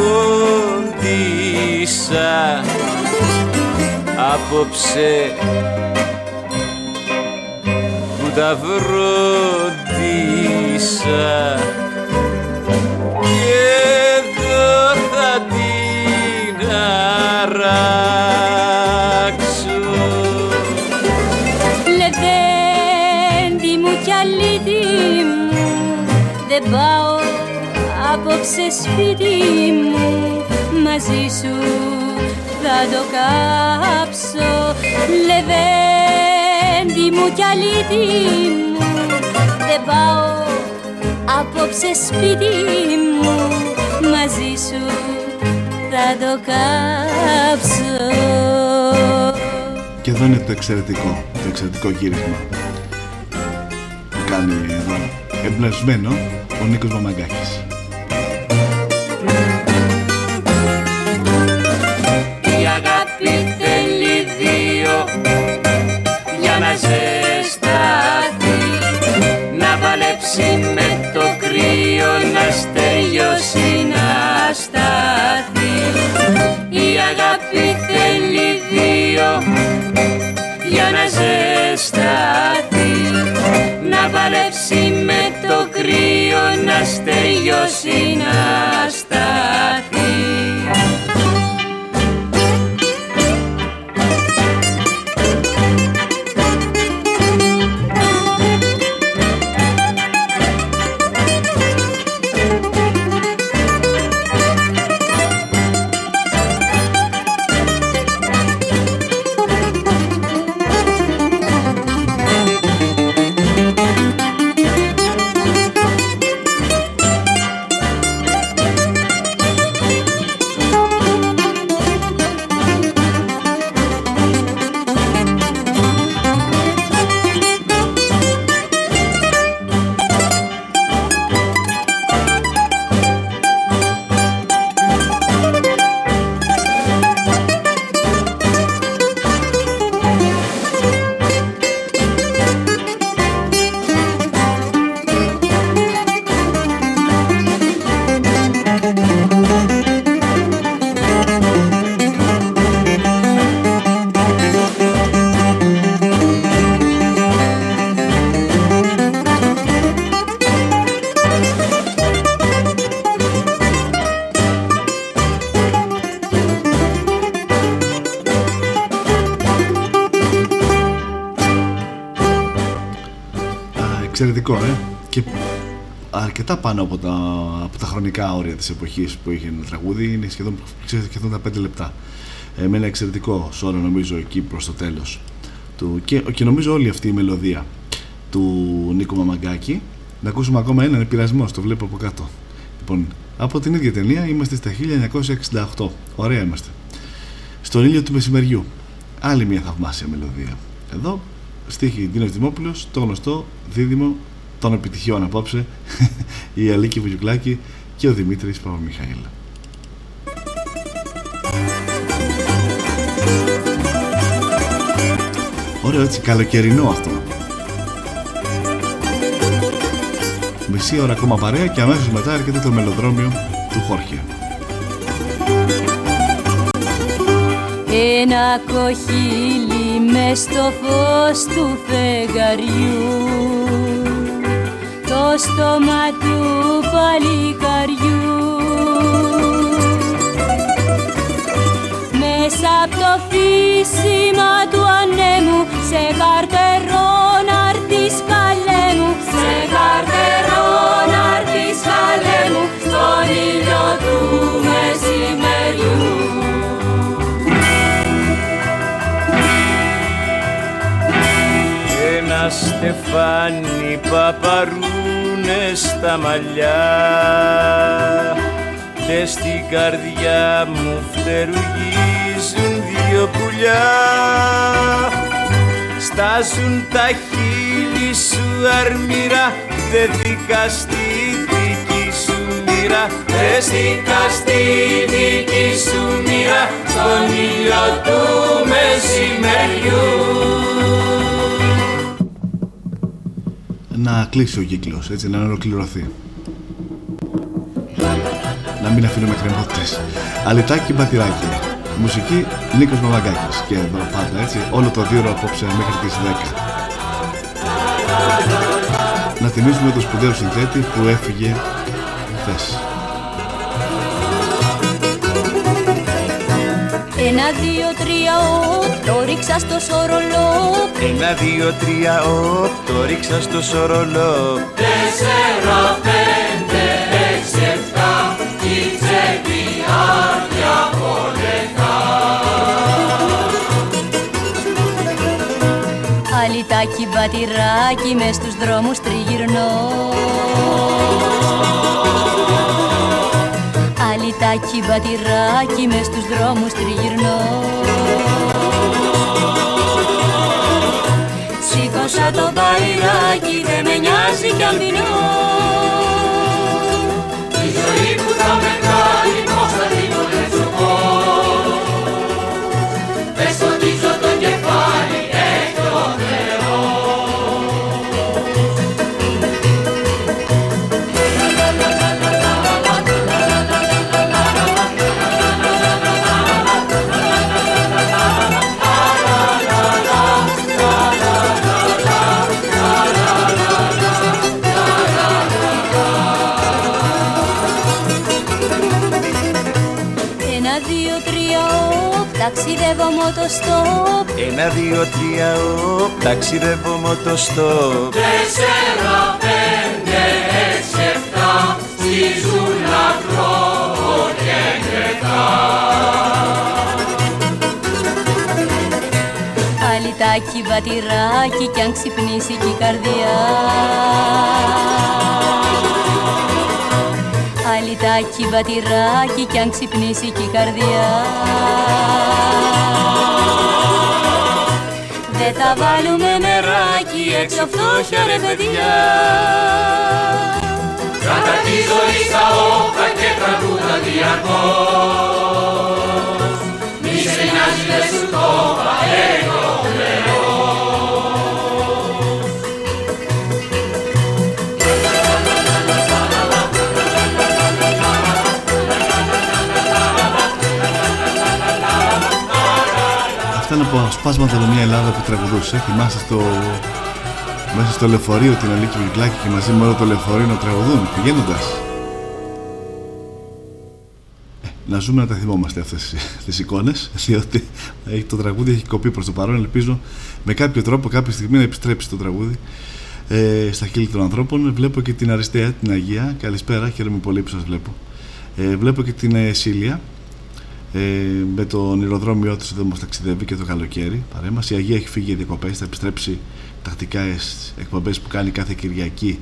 Απόψε που τα βρόντισα απόψε σπίτι μου Μαζί σου θα το κάψω. Λεβέντη μου κι αλήτη μου Δεν πάω απόψε σπίτι μου. Μαζί σου θα το κάψω. Και εδώ είναι το εξαιρετικό, το εξαιρετικό γύρισμα. Που κάνει εδώ εμπνευσμένο ο Νίκος Μαμαγκάκης. Το κρύο να στεριώσει να Εξαιρετικό, ε. Και αρκετά πάνω από τα, από τα χρονικά όρια της εποχής που είχε ένα τραγούδι. Είναι σχεδόν, σχεδόν τα 5 λεπτά. Ε, με ένα εξαιρετικό σώρο νομίζω εκεί προς το τέλος. Του, και, και νομίζω όλη αυτή η μελωδία του Νίκου Μαμαγκάκη. Να ακούσουμε ακόμα έναν επηρεασμό, το βλέπω από κάτω. Λοιπόν, από την ίδια ταινία είμαστε στα 1968. Ωραία είμαστε. Στον ήλιο του μεσημεριού. Άλλη μια θαυμάσια μελωδία. Εδώ, στίχη Δίνος Δημόπουλος, το γνωστό δίδυμο των επιτυχιών απόψε, η Αλίκη Βουγιουκλάκη και ο Δημήτρης Παπαμιχαήλ. Ωραίο έτσι, καλοκαιρινό αυτό. Μισή ώρα ακόμα παρέα και αμέσως μετά έρχεται το μελοδρόμιο του Χόρχε. Ένα κοχύλι μες στο φως του φεγγαριού το στόμα του παλικαριού. Μέσα από το φύσιμα του ανέμου σε καρτερό να'ρθεις καλέ μου σε καρτερό να'ρθεις καλέ μου στον ήλιο του μεσημεριού. Ένα στεφάνι παπαρούνε στα μαλλιά. Και στην καρδιά μου φτερουγίζουν δύο πουλιά. Στάζουν τα χείλη σου αρμύρα δεθήκα στη δική σου μοίρα. Δεθήκα στη δική σου μοίρα στον ήλιο του μεσημεριού να κλείσει ο κύκλος, έτσι, να ολοκληρωθεί. Να μην αφήνουμε κρεμότητες. Αλιτάκι μπατηράκι. Μουσική Νίκος Μαμαγκάκης. Και εδώ πάντα έτσι, όλο το δύο απόψε μέχρι τις 10. Να τιμήσουμε τον σπουδαίο συνθέτη που έφυγε χθες. Ένα, δύο, τρία, ο, το ρίξα στο σωρολό Ένα, δύο, τρία, ο, το ρίξα στο σωρολό Τέσσερα, πέντε, έξι, εφτά η τσέπη άδεια από λεφτά Αλιτάκι μπατηράκι μες στους δρόμους τριγυρνώ Αλιτάκι μπατηράκι μες στους δρόμους τριγυρνώ. Σήκωσα το μπαϊράκι δεν με νοιάζει κι αν πεινώ μοτοστόπ. Ένα, δύο, τρία, ο, ταξιδεύω μοτοστόπ. Τέσσερα, πέντε, έξι, εφτά Σκίζουν να τρώω και νεκρά Αλιτάκι βατηράκι κι αν ξυπνήσει κι η καρδιά Αλιτάκι βατηράκι κι αν ξυπνήσει κι η καρδιά. Δεν θα βάλουμε νεράκι έξω φτώχεια ρε παιδιά. Κράτα τη ζωή από σπάσματα με μια Ελλάδα που τραγουδούσε. Θυμάστε στο... μέσα στο λεωφορείο την Αλίκη Βικλάκη και μαζί με όλο το λεωφορείο να τραγουδούν πηγαίνοντας. να ζούμε να τα θυμόμαστε αυτές τι εικόνες, διότι το τραγούδι έχει κοπεί προς το παρόν. Ελπίζω με κάποιο τρόπο κάποια στιγμή να επιστρέψει το τραγούδι ε, στα χείλη των ανθρώπων. Βλέπω και την Αριστεία, την Αγία. Καλησπέρα, χαίρομαι πολύ που σας βλέπω. Ε, βλέπω και την ε, Σίλια. Ε, με το ονειροδρόμιό τη εδώ μας ταξιδεύει και το καλοκαίρι. Παρέμβαση. Η Αγία έχει φύγει για διακοπές. Θα επιστρέψει τακτικά εκπομπές που κάνει κάθε Κυριακή.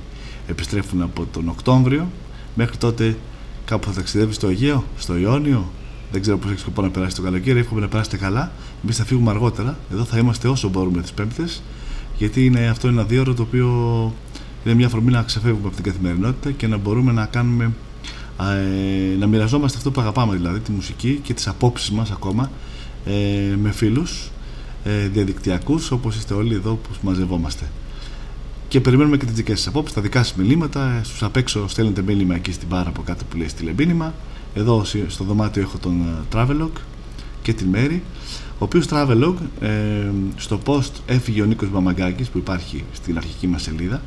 Επιστρέφουν από τον Οκτώβριο. Μέχρι τότε κάπου θα ταξιδεύει στο Αιγαίο, στο Ιόνιο. Δεν ξέρω πώς έχει σκοπό να περάσει το καλοκαίρι. Εύχομαι να περάσετε καλά. Εμείς θα φύγουμε αργότερα. Εδώ θα είμαστε όσο μπορούμε τις Πέμπτες. Γιατί είναι, αυτό είναι ένα δύο το οποίο είναι μια αφορμή να ξεφεύγουμε από την καθημερινότητα και να μπορούμε να κάνουμε ε, να μοιραζόμαστε αυτό που αγαπάμε δηλαδή τη μουσική και τις απόψεις μας ακόμα ε, με φίλους ε, διαδικτυακούς όπως είστε όλοι εδώ που μαζευόμαστε. Και περιμένουμε και τις δικές σας απόψεις τα δικά σας μηνύματα. Ε, στους απ' έξω στέλνετε μήνυμα εκεί στην πάρα από κάτω που λέει στείλε εδώ στο δωμάτιο έχω τον ε, Travelog και την Μέρη ο οποίος Travelog ε, στο post έφυγε ο Νίκος Μαμαγκάκης που υπάρχει στην αρχική μας σελίδα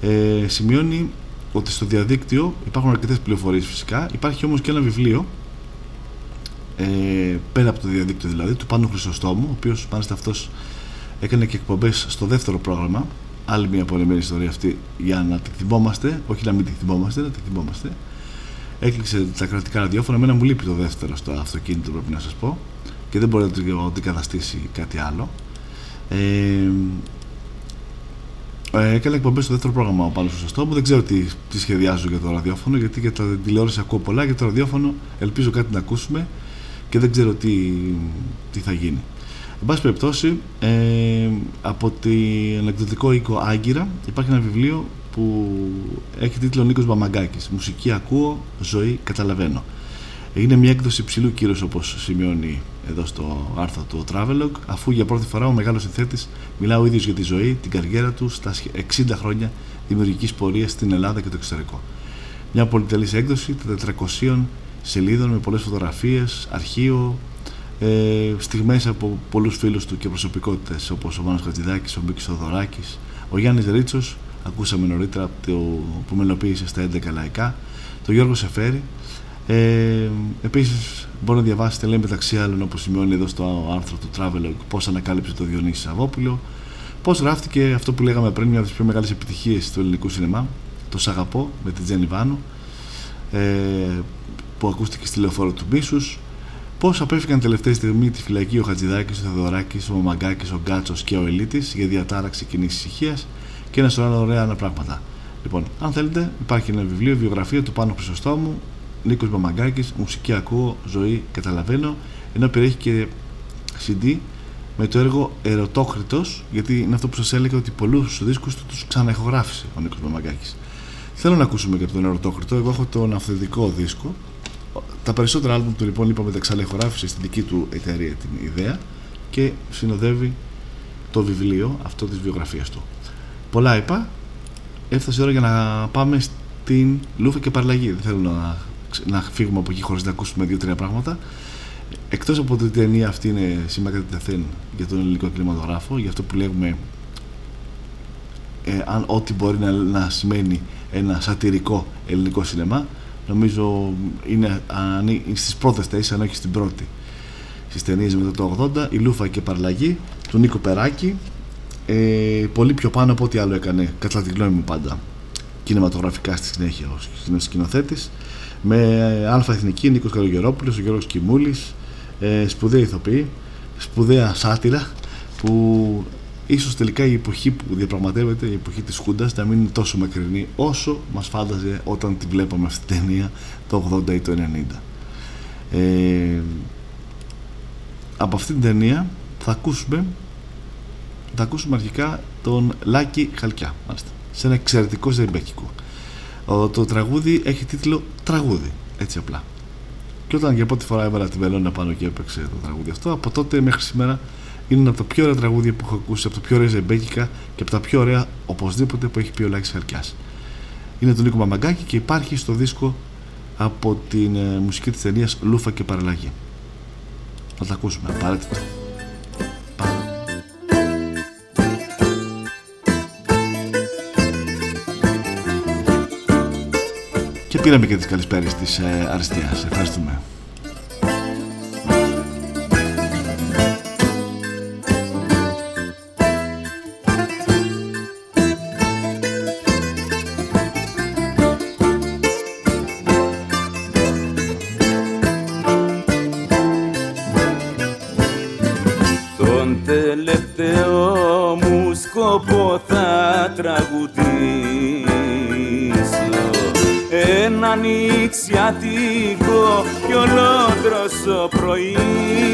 ε, σημειώνει ότι στο διαδίκτυο υπάρχουν αρκετές πληροφορίες φυσικά. Υπάρχει όμως και ένα βιβλίο ε, πέρα από το διαδίκτυο δηλαδή του Πάνου Χρυσοστόμου ο οποίος μάλιστα αυτός έκανε και εκπομπές στο δεύτερο πρόγραμμα. Άλλη μια πολεμένη ιστορία αυτή για να τη θυμόμαστε όχι να μην τη θυμόμαστε, να τη θυμόμαστε. Έκλειξε τα κρατικά ραδιόφωνα εμένα μου λείπει το δεύτερο στο αυτοκίνητο πρέπει να σας πω και δεν μπορεί να το αντικαταστήσει κάτι άλλο. Ε, ε, έκανε εκπομπές στο δεύτερο πρόγραμμα ο Πάνος Σωστό μου. Δεν ξέρω τι, τι σχεδιάζω για το ραδιόφωνο, γιατί για τα τηλεόραση ακούω πολλά. Για το ραδιόφωνο ελπίζω κάτι να ακούσουμε και δεν ξέρω τι, τι θα γίνει. Εν πάση περιπτώσει, ε, από την εκδοτικό οίκο Άγκυρα υπάρχει ένα βιβλίο που έχει τίτλο Νίκος Μπαμαγκάκης «Μουσική ακούω, ζωή καταλαβαίνω». Είναι μια έκδοση ψηλού κύρους όπως σημειώνει εδώ στο άρθρο του Travelog, αφού για πρώτη φορά ο μεγάλος συνθέτης μιλά ο ίδιος για τη ζωή, την καριέρα του στα 60 χρόνια δημιουργικής πορείας στην Ελλάδα και το εξωτερικό. Μια πολυτελής έκδοση 400 σελίδων με πολλές φωτογραφίες, αρχείο, ε, στιγμές από πολλούς φίλους του και προσωπικότητες όπως ο Μάνος Χατζηδάκης, ο Μπίκης Θοδωράκης, ο Γιάννης Ρίτσος, ακούσαμε νωρίτερα το, που μελοποίησε στα 11 λαϊκά, το Γιώργο Σεφέρη, ε, επίσης μπορεί να διαβάσετε λέει μεταξύ άλλων όπως σημειώνει εδώ στο άρθρο του Travelog πώς ανακάλυψε το Διονύσης Σαββόπουλο πώς γράφτηκε αυτό που λέγαμε πριν μια από τις πιο μεγάλες επιτυχίες του ελληνικού σινεμά το Σαγαπό με την Τζένι Βάνου ε, που ακούστηκε στη λεωφόρο του Μπίσους Πώς απέφυγαν τελευταία στιγμή τη φυλακή ο Χατζηδάκης, ο Θεοδωράκης, ο Μαγκάκης, ο Γκάτσος και ο Ελίτης για διατάραξη κοινής ησυχίας και ένα σωρό ωραία πράγματα. Λοιπόν, αν θέλετε, υπάρχει ένα βιβλίο, βιογραφία του Πάνου Χρυσοστόμου, Νίκος Μαμαγκάκης, μουσική ακούω, ζωή καταλαβαίνω, ενώ περιέχει και CD με το έργο Ερωτόκριτος, γιατί είναι αυτό που σας έλεγα ότι πολλούς δίσκους του τους ξαναεχογράφησε ο Νίκος Μαμαγκάκης. Θέλω να ακούσουμε και από τον Ερωτόκριτο, εγώ έχω τον αυθεντικό δίσκο. Τα περισσότερα άλμπουμ του λοιπόν είπαμε τα ξαναεχογράφησε στην δική του εταιρεία την ιδέα και συνοδεύει το βιβλίο αυτό της βιογραφίας του. Πολλά είπα, έφτασε η ώρα για να πάμε στην Λούφα και Παρλαγή. Δεν θέλω να να φύγουμε από εκεί χωρίς να ακούσουμε δύο-τρία πράγματα. Εκτός από την ταινία αυτή είναι σήμερα τεθέν για τον ελληνικό κινηματογράφο, για αυτό που λέγουμε ε, αν ό,τι μπορεί να, να σημαίνει ένα σατυρικό ελληνικό σινεμά, νομίζω είναι στις πρώτες θέσεις, αν όχι στην πρώτη. Στις ταινίες μετά το 80, η Λούφα και Παρλαγή, του Νίκο Περάκη, ε, πολύ πιο πάνω από ό,τι άλλο έκανε, κατά τη γνώμη μου πάντα, κινηματογραφικά στη συνέχεια ο σκηνοθέτης με αλφα εθνική Νίκος Καλογερόπουλος, ο Γιώργος Κιμούλης ε, σπουδαία ηθοποιή σπουδαία σάτυρα που ίσως τελικά η εποχή που διαπραγματεύεται η εποχή της Χούντας να μην είναι τόσο μακρινή όσο μας φάνταζε όταν τη βλέπαμε αυτή την ταινία το 80 ή το 90 ε, από αυτή την ταινία θα ακούσουμε θα ακούσουμε αρχικά τον Λάκη Χαλκιά μάλιστα, σε ένα εξαιρετικό ζεμπέκικο το τραγούδι έχει τίτλο Τραγούδι, έτσι απλά. Και όταν για πρώτη φορά έβαλα την βελόνα πάνω και έπαιξε το τραγούδι αυτό, από τότε μέχρι σήμερα είναι ένα από τα πιο ωραία τραγούδια που έχω ακούσει, από τα πιο ωραία ζεμπέκικα και από τα πιο ωραία οπωσδήποτε που έχει πει ο Λάκης Χαρκιάς. Είναι του Νίκο Μαμαγκάκη και υπάρχει στο δίσκο από την ε, μουσική της ταινίας Λούφα και Παραλλαγή. Θα τα ακούσουμε, απαραίτητα. Πήραμε και τις καλησπέρες της ε, Αριστείας. Ευχαριστούμε. Νηξιατικό κι ολόδροσο πρωί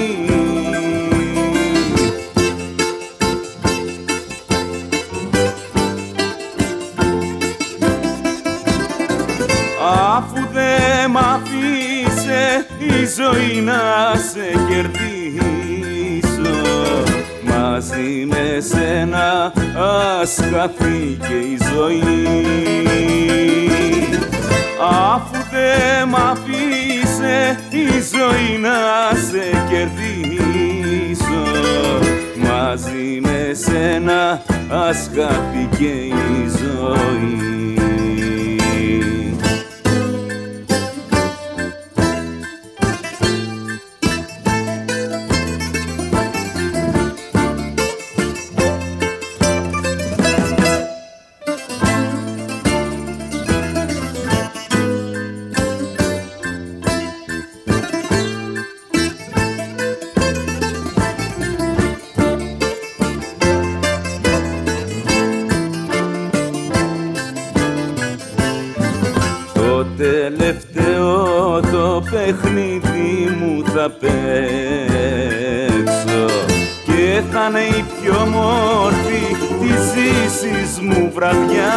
σένα ας παιχνίδι μου θα παίξω και θα είναι η πιο μόρφη της ζήσης μου βραδιά.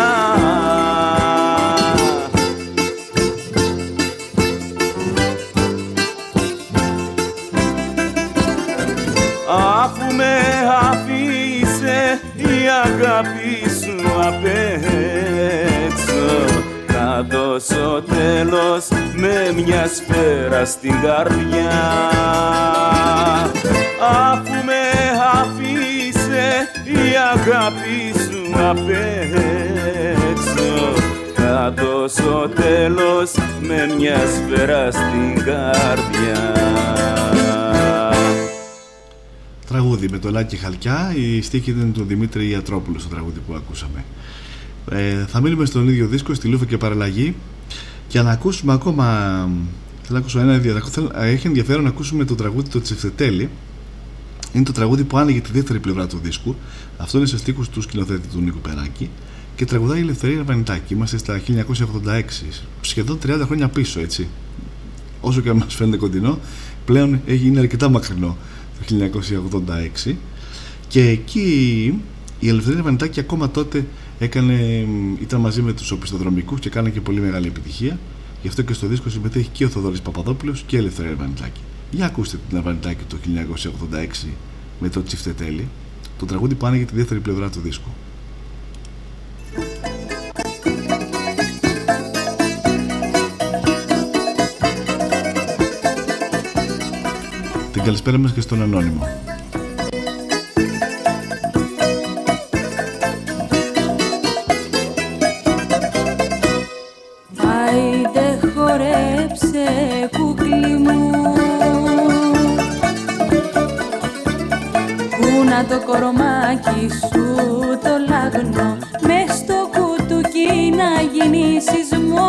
Αφού με αφήσε η αγάπη σου απ' έξω θα δώσω τέλος με μια σφαίρα στην καρδιά. Αφού με αφήσε η αγάπη σου απ' έξω. Θα δώσω τέλος με μια σφαίρα στην καρδιά. Τραγούδι με το Λάκη Χαλκιά, η στίχη ήταν του Δημήτρη Ιατρόπουλου στο τραγούδι που ακούσαμε. Ε, θα μείνουμε στον ίδιο δίσκο, στη Λούφα και Παραλλαγή και να ακούσουμε ακόμα. Θέλω να ακούσω ένα διαδοχό. Θέλω, ε, έχει ενδιαφέρον να ακούσουμε το τραγούδι το Τσεφτετέλη. Είναι το τραγούδι που άνοιγε τη δεύτερη πλευρά του δίσκου. Αυτό είναι σε στίχους του σκηνοθέτη του Νίκου Περάκη και τραγουδάει η Ελευθερία Ραβανιτάκη. Είμαστε στα 1986, σχεδόν 30 χρόνια πίσω, έτσι. Όσο και αν μας φαίνεται κοντινό, πλέον είναι αρκετά μακρινό το 1986 και εκεί η Ελευθερία Βανιτάκη ακόμα τότε έκανε, ήταν μαζί με τους οπισθοδρομικούς και έκανε και πολύ μεγάλη επιτυχία. Γι' αυτό και στο δίσκο συμμετέχει και ο Θοδωρής Παπαδόπουλος και η Ελευθερία Βανιτάκη για ακούστε την Βανιτάκη το 1986 με το Τσιφτετέλη. Το τραγούδι που άνοιγε τη δεύτερη πλευρά του δίσκου. Την καλησπέρα μας και στον Ανώνυμο. Κούνα το κορομάκι σου το λάγνο Μες στο κουτουκί να γίνει σεισμός.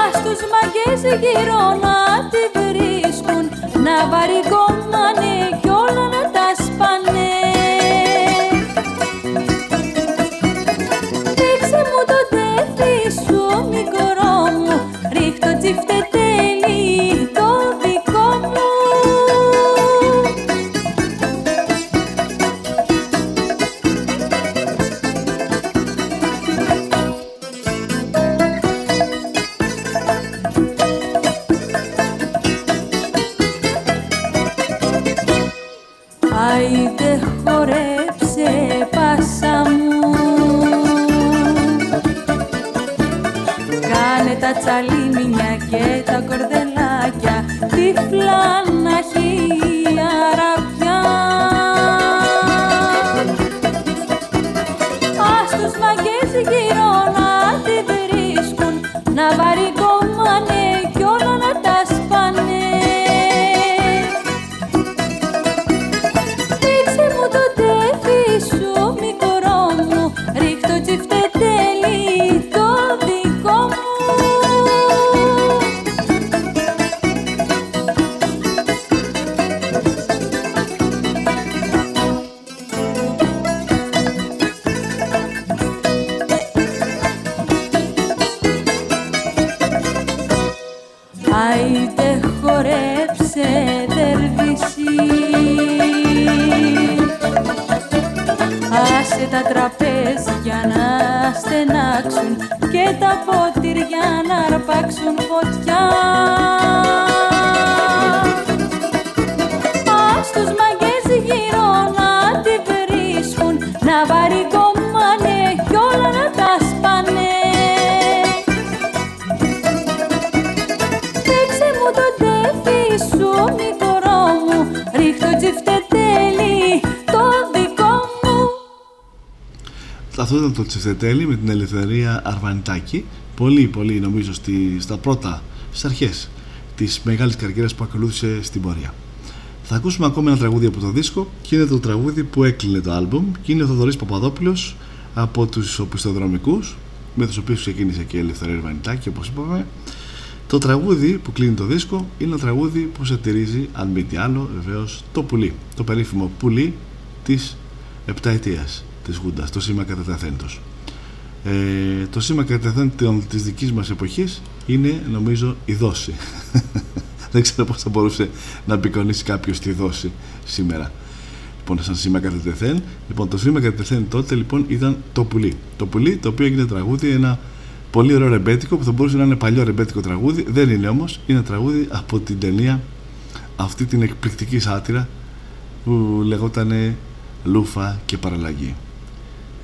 Ας τους μαγκές γύρω να τη βρίσκουν Να βαρικόμανε κι όλα να τα σπάνε. Δείξε μου το τέφι σου μικρό μου Ρίχτω τσιφτετέλι τα τραπέζια να στενάξουν και τα ποτήρια Αυτό ήταν το Τσεφτετέλη με την Ελευθερία Αρβανιτάκη. Πολύ, πολύ νομίζω στη, στα πρώτα, στις αρχές της μεγάλης καριέρας που ακολούθησε στην πορεία. Θα ακούσουμε ακόμα ένα τραγούδι από το δίσκο και είναι το τραγούδι που έκλεινε το άλμπουμ και είναι ο Θοδωρής Παπαδόπουλος από τους οπισθοδρομικούς με τους οποίους ξεκίνησε και η Ελευθερία Αρβανιτάκη όπως είπαμε. Το τραγούδι που κλείνει το δίσκο είναι ένα τραγούδι που σατυρίζει αν μη τι άλλο βεβαίως το πουλί, το περίφημο πουλί της επταετίας της Γούντας, το σήμα κατατεθέντος. Ε, το σήμα κατατεθέντων της δικής μας εποχής είναι νομίζω η δόση. Δεν ξέρω πώς θα μπορούσε να απεικονίσει κάποιος τη δόση σήμερα. Λοιπόν, σαν σήμα κατατεθέν. Λοιπόν, το σήμα κατατεθέν τότε λοιπόν ήταν το πουλί. Το πουλί το οποίο έγινε τραγούδι, ένα πολύ ωραίο ρεμπέτικο που θα μπορούσε να είναι παλιό ρεμπέτικο τραγούδι. Δεν είναι όμως, είναι τραγούδι από την ταινία αυτή την εκπληκτική σάτυρα που λεγότανε Λούφα και Παραλλαγή.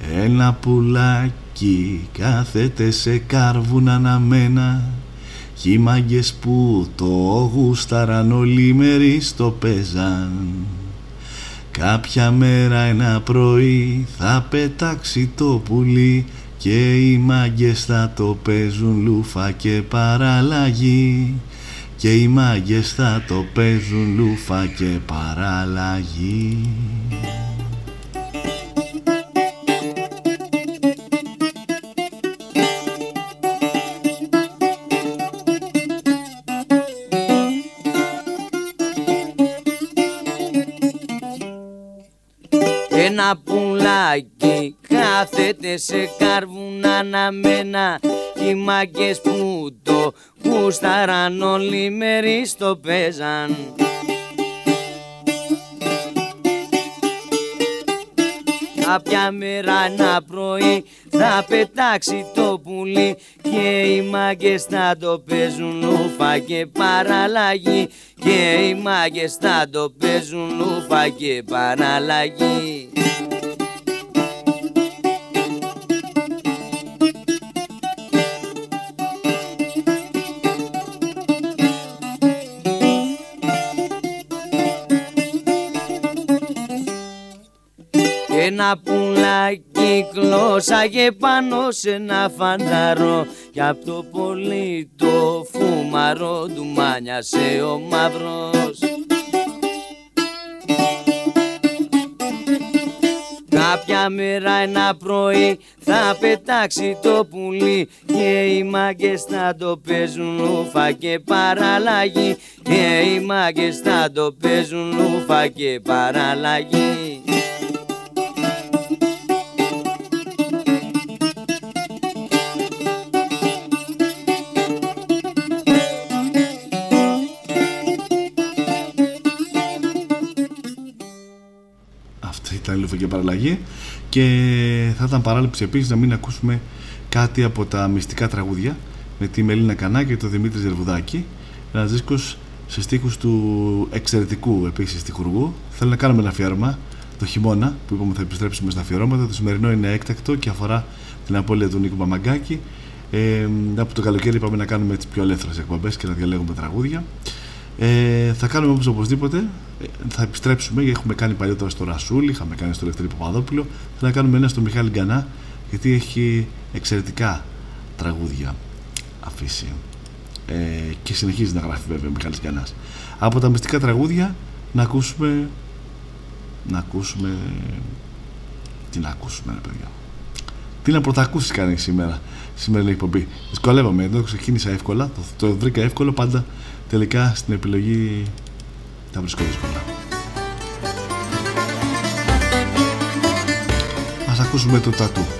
Ένα πουλάκι κάθεται σε κάρβουν αναμένα Κι οι μάγκες που το γούσταραν όλοι μέρη στο παίζαν. Κάποια μέρα ένα πρωί θα πετάξει το πουλί Και οι μάγκες θα το παίζουν λούφα και παραλλαγή. Και οι μάγκες θα το παίζουν λούφα και παραλλαγή Ένα πουλάκι. Κάθεται σε κάρβουν αναμένα Οι μάγκες που το γούσταραν όλοι μέρη στο παίζαν. Κάποια μέρα ένα πρωί θα πετάξει το πουλί Και οι μάγκες θα το παίζουν ουφα και παραλλαγή. Και οι μάγκες θα το παίζουν ουφα και παραλλαγή Ένα πουλάκι κλώσαγε πάνω σε ένα φανταρό. Κι απ' το πολύ το φούμαρο του μάνιασε ο μαύρος. Κάποια μέρα ένα πρωί θα πετάξει το πουλί Και οι μάγκες θα το παίζουν ουφα και παραλλαγή. Και οι μάγκες θα το παίζουν ουφα και παραλλαγή Αυτή ήταν η Λούφα και παραλλαγή. Και θα ήταν παράληψη επίσης να μην ακούσουμε κάτι από τα μυστικά τραγούδια με τη Μελίνα Κανά και τον Δημήτρη Ζερβουδάκη. Ένα δίσκος σε στίχους του εξαιρετικού επίσης τυχουργού. Θέλω να κάνουμε ένα αφιέρωμα το χειμώνα που είπαμε θα επιστρέψουμε στα αφιερώματα. Το σημερινό είναι έκτακτο και αφορά την απώλεια του Νίκου Μαμαγκάκη ε, από το καλοκαίρι είπαμε να κάνουμε τις πιο ελεύθερες εκπομπές και να διαλέγουμε τραγούδια ε, θα κάνουμε όπως οπωσδήποτε. Ε, θα επιστρέψουμε γιατί έχουμε κάνει παλιότερα στο Ρασούλη είχαμε κάνει στο Λευτέρη Παπαδόπουλο. Θα να κάνουμε ένα στο Μιχάλη Γκανά γιατί έχει εξαιρετικά τραγούδια αφήσει. Ε, και συνεχίζει να γράφει βέβαια ο Μιχάλης Γκανάς. Από τα μυστικά τραγούδια να ακούσουμε να ακούσουμε τι να ακούσουμε ρε παιδιά. Τι να πρωτακούσεις κάνει σήμερα σήμερα η εκπομπή. Δυσκολεύομαι εδώ ξεκίνησα εύκολα το, το βρήκα εύκολο πάντα τελικά στην επιλογή τα βρίσκω δύσκολα. Ας ακούσουμε το τατού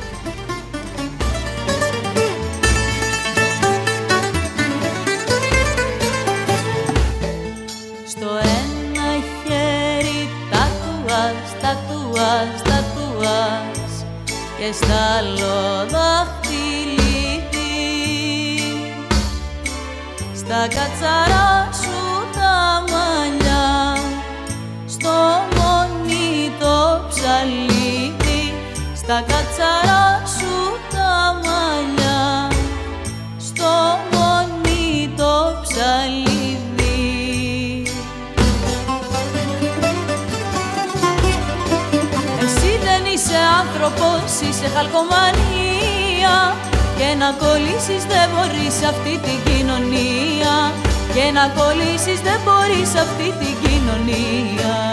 άνθρωπος, είσαι χαλκομανία και να κολλήσεις δεν μπορείς αυτή την κοινωνία. Και να κολλήσεις δεν μπορείς αυτή την κοινωνία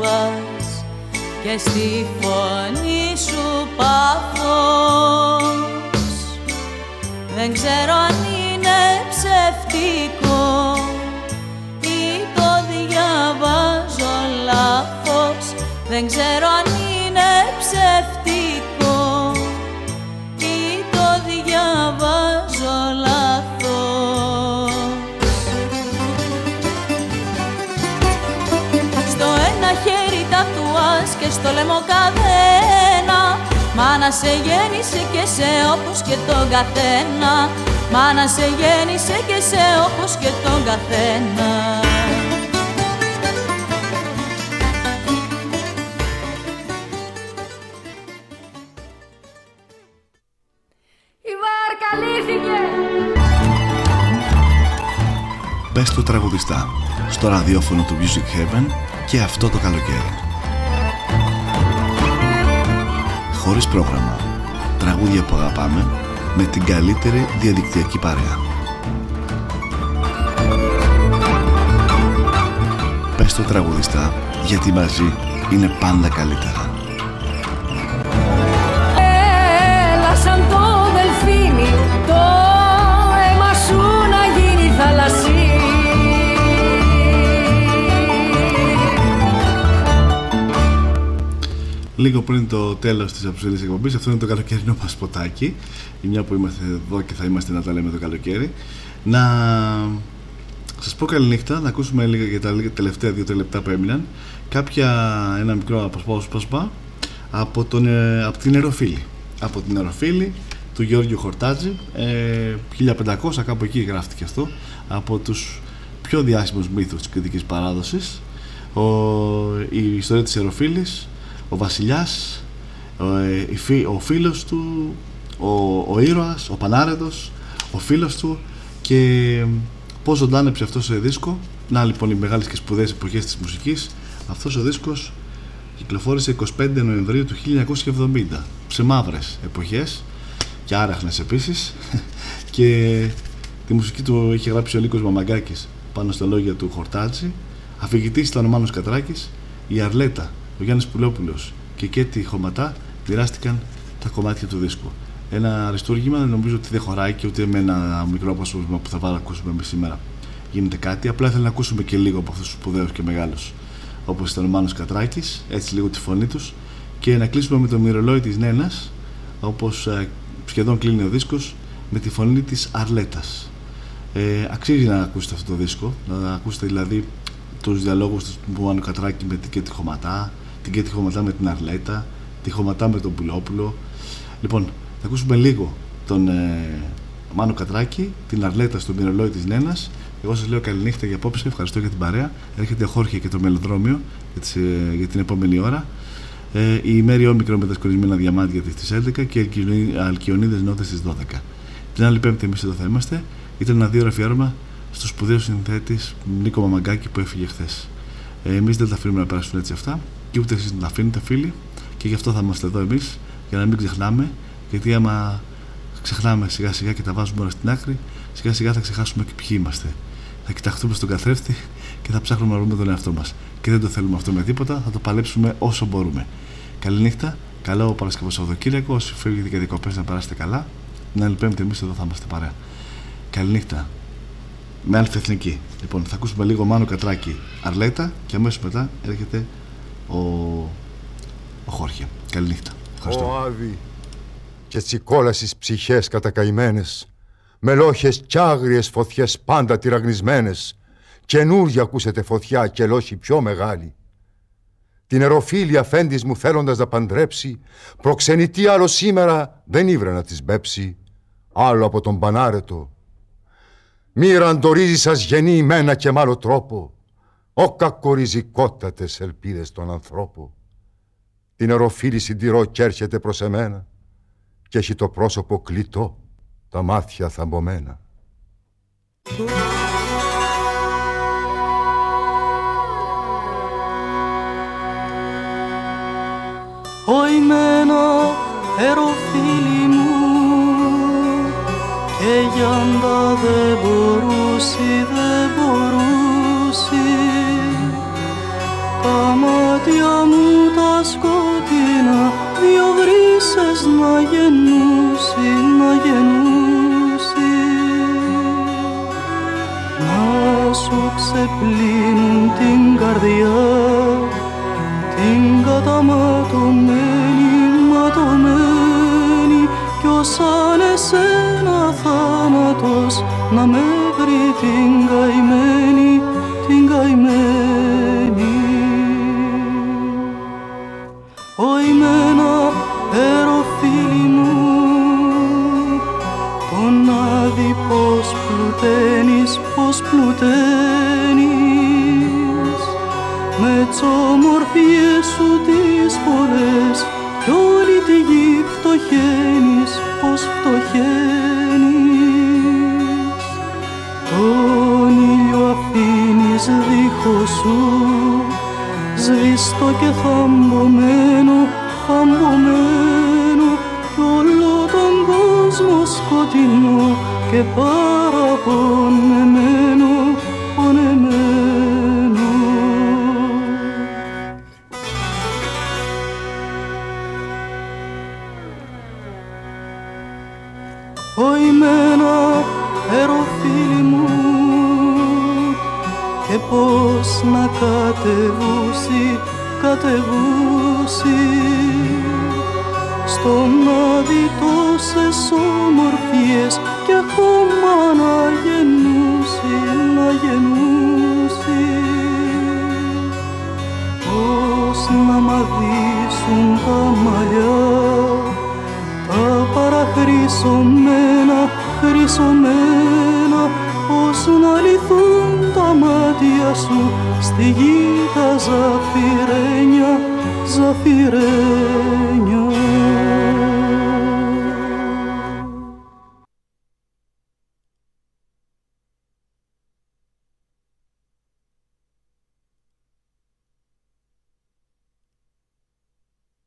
τατουάς και στη φωνή σου πάθος. Δεν ξέρω αν είναι ψευτικό ή το διαβάζω λάθος. Δεν ξέρω και στο λαιμό καδένα Μάνα σε γέννησε και σε όπως και τον καθένα Μάνα σε γέννησε και σε όπως και τον καθένα Η βάρκα λύθηκε! Πες του τραγουδιστά στο ραδιόφωνο του Music Heaven και αυτό το καλοκαίρι. Χωρίς πρόγραμμα. Τραγούδια που αγαπάμε με την καλύτερη διαδικτυακή παρέα. Πες του τραγουδιστά γιατί μαζί είναι πάντα καλύτερα. Λίγο πριν το τέλος της αποσύλληψη εκπομπής, αυτό είναι το καλοκαιρινό μας ποτάκι. Η μια που είμαστε εδώ και θα είμαστε να τα λέμε το καλοκαίρι. Να σας πω καληνύχτα, να ακούσουμε λίγα για τα λίγα τελευταία δύο λεπτά που έμειναν. Κάποια, ένα μικρό αποσπάσμα από, τον, ε, από την Εροφίλη. Από την Εροφίλη του Γιώργου Χορτάτζη. Ε, 1500, κάπου εκεί γράφτηκε αυτό. Από τους πιο διάσημους μύθους της κριτικής παράδοσης. Ο, η ιστορία της Εροφίλης ο βασιλιάς, ο, ε, η φι- ο φίλος του, ο, ο ήρωας, ο πανάρετος, ο φίλος του και πώς ζωντάνεψε αυτός σε δίσκο. Να λοιπόν οι μεγάλες και σπουδαίες εποχές της μουσικής. Αυτός ο δίσκος κυκλοφόρησε 25 Νοεμβρίου του 1970 σε μαύρες εποχές και άραχνες επίσης και τη μουσική του είχε γράψει ο Λίκος Μαμαγκάκης πάνω στα λόγια του Χορτάτζη αφηγητής ήταν ο Μάνος Κατράκης η Αρλέτα, ο Γιάννης Πουλόπουλος και η Κέτη Χωματά μοιράστηκαν τα κομμάτια του δίσκου. Ένα αριστούργημα νομίζω ότι δεν χωράει και ούτε με ένα μικρό αποσπάσμα που θα βάλω να ακούσουμε εμείς σήμερα. Γίνεται κάτι απλά ήθελα να ακούσουμε και λίγο από αυτούς τους σπουδαίους και μεγάλους. Όπως ήταν ο Μάνος Κατράκης έτσι λίγο τη φωνή τους. Και να κλείσουμε με το μυρολόι της Νένας όπως ε, σχεδόν κλείνει ο δίσκος με τη φωνή της Αρλέτας. Ε, αξίζει να ακούσετε αυτό το δίσκο να ακούσετε δηλαδή τους διαλόγους του Μάνου Κατράκη με την Κέτη Χωματά, την Κέτη Χωματά με την Αρλέτα, τη Χωματά με τον Πουλόπουλο. Λοιπόν, θα ακούσουμε λίγο τον ε, Μάνο Κατράκη, την Αρλέτα στο μυρολόι της Νένας. Εγώ σας λέω καληνύχτα για απόψε, ευχαριστώ για την παρέα. Έρχεται ο Χόρχε και το μελοδρόμιο για, τις, ε, για την επόμενη ώρα. Ε, η Μέρη Όμικρο με τα σκορισμένα διαμάντια της στις 11 και οι Αλκιονίδες νότες στις 12. Την άλλη Πέμπτη εμείς εδώ θα είμαστε. Ήταν ένα δύο αφιέρωμα στο σπουδαίο συνθέτης Νίκο Μαμαγκάκη που έφυγε χθες. Ε, εμείς δεν τα αφήνουμε να περάσουν έτσι αυτά και ούτε εσείς να τα αφήνετε, φίλοι, και γι' αυτό θα είμαστε εδώ εμείς για να μην ξεχνάμε. Γιατί άμα ξεχνάμε σιγά σιγά και τα βάζουμε όλα στην άκρη, σιγά σιγά θα ξεχάσουμε και ποιοι είμαστε. Θα κοιταχτούμε στον καθρέφτη και θα ψάχνουμε να βρούμε τον εαυτό μας. Και δεν το θέλουμε αυτό με τίποτα, θα το παλέψουμε όσο μπορούμε. Καληνύχτα, καλό Παρασκευό Σαββατοκύριακο. Όσοι φεύγετε για διακοπές να περάσετε καλά. Την άλλη Πέμπτη εμείς εδώ θα είμαστε παρέα. Καληνύχτα. Με αλφα εθνική. Λοιπόν, θα ακούσουμε λίγο Μάνο Κατράκη Αρλέτα και αμέσως μετά έρχεται ο, ο Χόρχε. Καληνύχτα. Ευχαριστώ. Ο Άδη. Και τσικόλασης ψυχές κατακαημένες. Με λόχες κι άγριες φωτιές πάντα τυραγνισμένες. Καινούργια ακούσετε φωτιά και λόχη πιο μεγάλη. Την εροφίλη αφέντης μου θέλοντας να παντρέψει προξενητή άλλο σήμερα δεν ήβρε να της μπέψει. Άλλο από τον πανάρετο. Μοίρα αντορίζει σας γεννή ημένα και μ' άλλο τρόπο ο κακοριζικότατες ελπίδες των ανθρώπων την εροφίλη συντηρώ κι έρχεται προς εμένα και έχει το πρόσωπο κλειτό, τα μάτια θαμπομένα. Οημένα εροφίλη μου και γιάντα δεν μπορούσε, δεν μπορούσε τα μάτια μου τα σκοτεινά δύο βρύσες να γεννούσει, να γεννούσει να σου ξεπλύνουν την καρδιά την καταματωμένη, ματωμένη. Κι ως αν εσένα θάνατος να με βρει την καημένη, πως πλουταίνεις. Με τσομορφιές σου τις πολλές κι όλη τη γη φτωχαίνεις, πως φτωχαίνεις. Τον ήλιο αφήνεις δίχως σου σβήστο και θαμβωμένο, θαμβωμένο κι όλο τον κόσμο σκοτεινό και παραπονεμένο, πονεμένο. Οημένα εροφίλη μου και πώς να κατεβούσει, κατεβούσει στον άδει τόσες ομορφιές και ακόμα να γεννούσει, να γεννούσει πώς να μαδίσουν τα μαλλιά τα παραχρυσωμένα, χρυσωμένα πως να λυθούν τα μάτια σου στη γη τα ζαφυρένια, ζαφυρένια.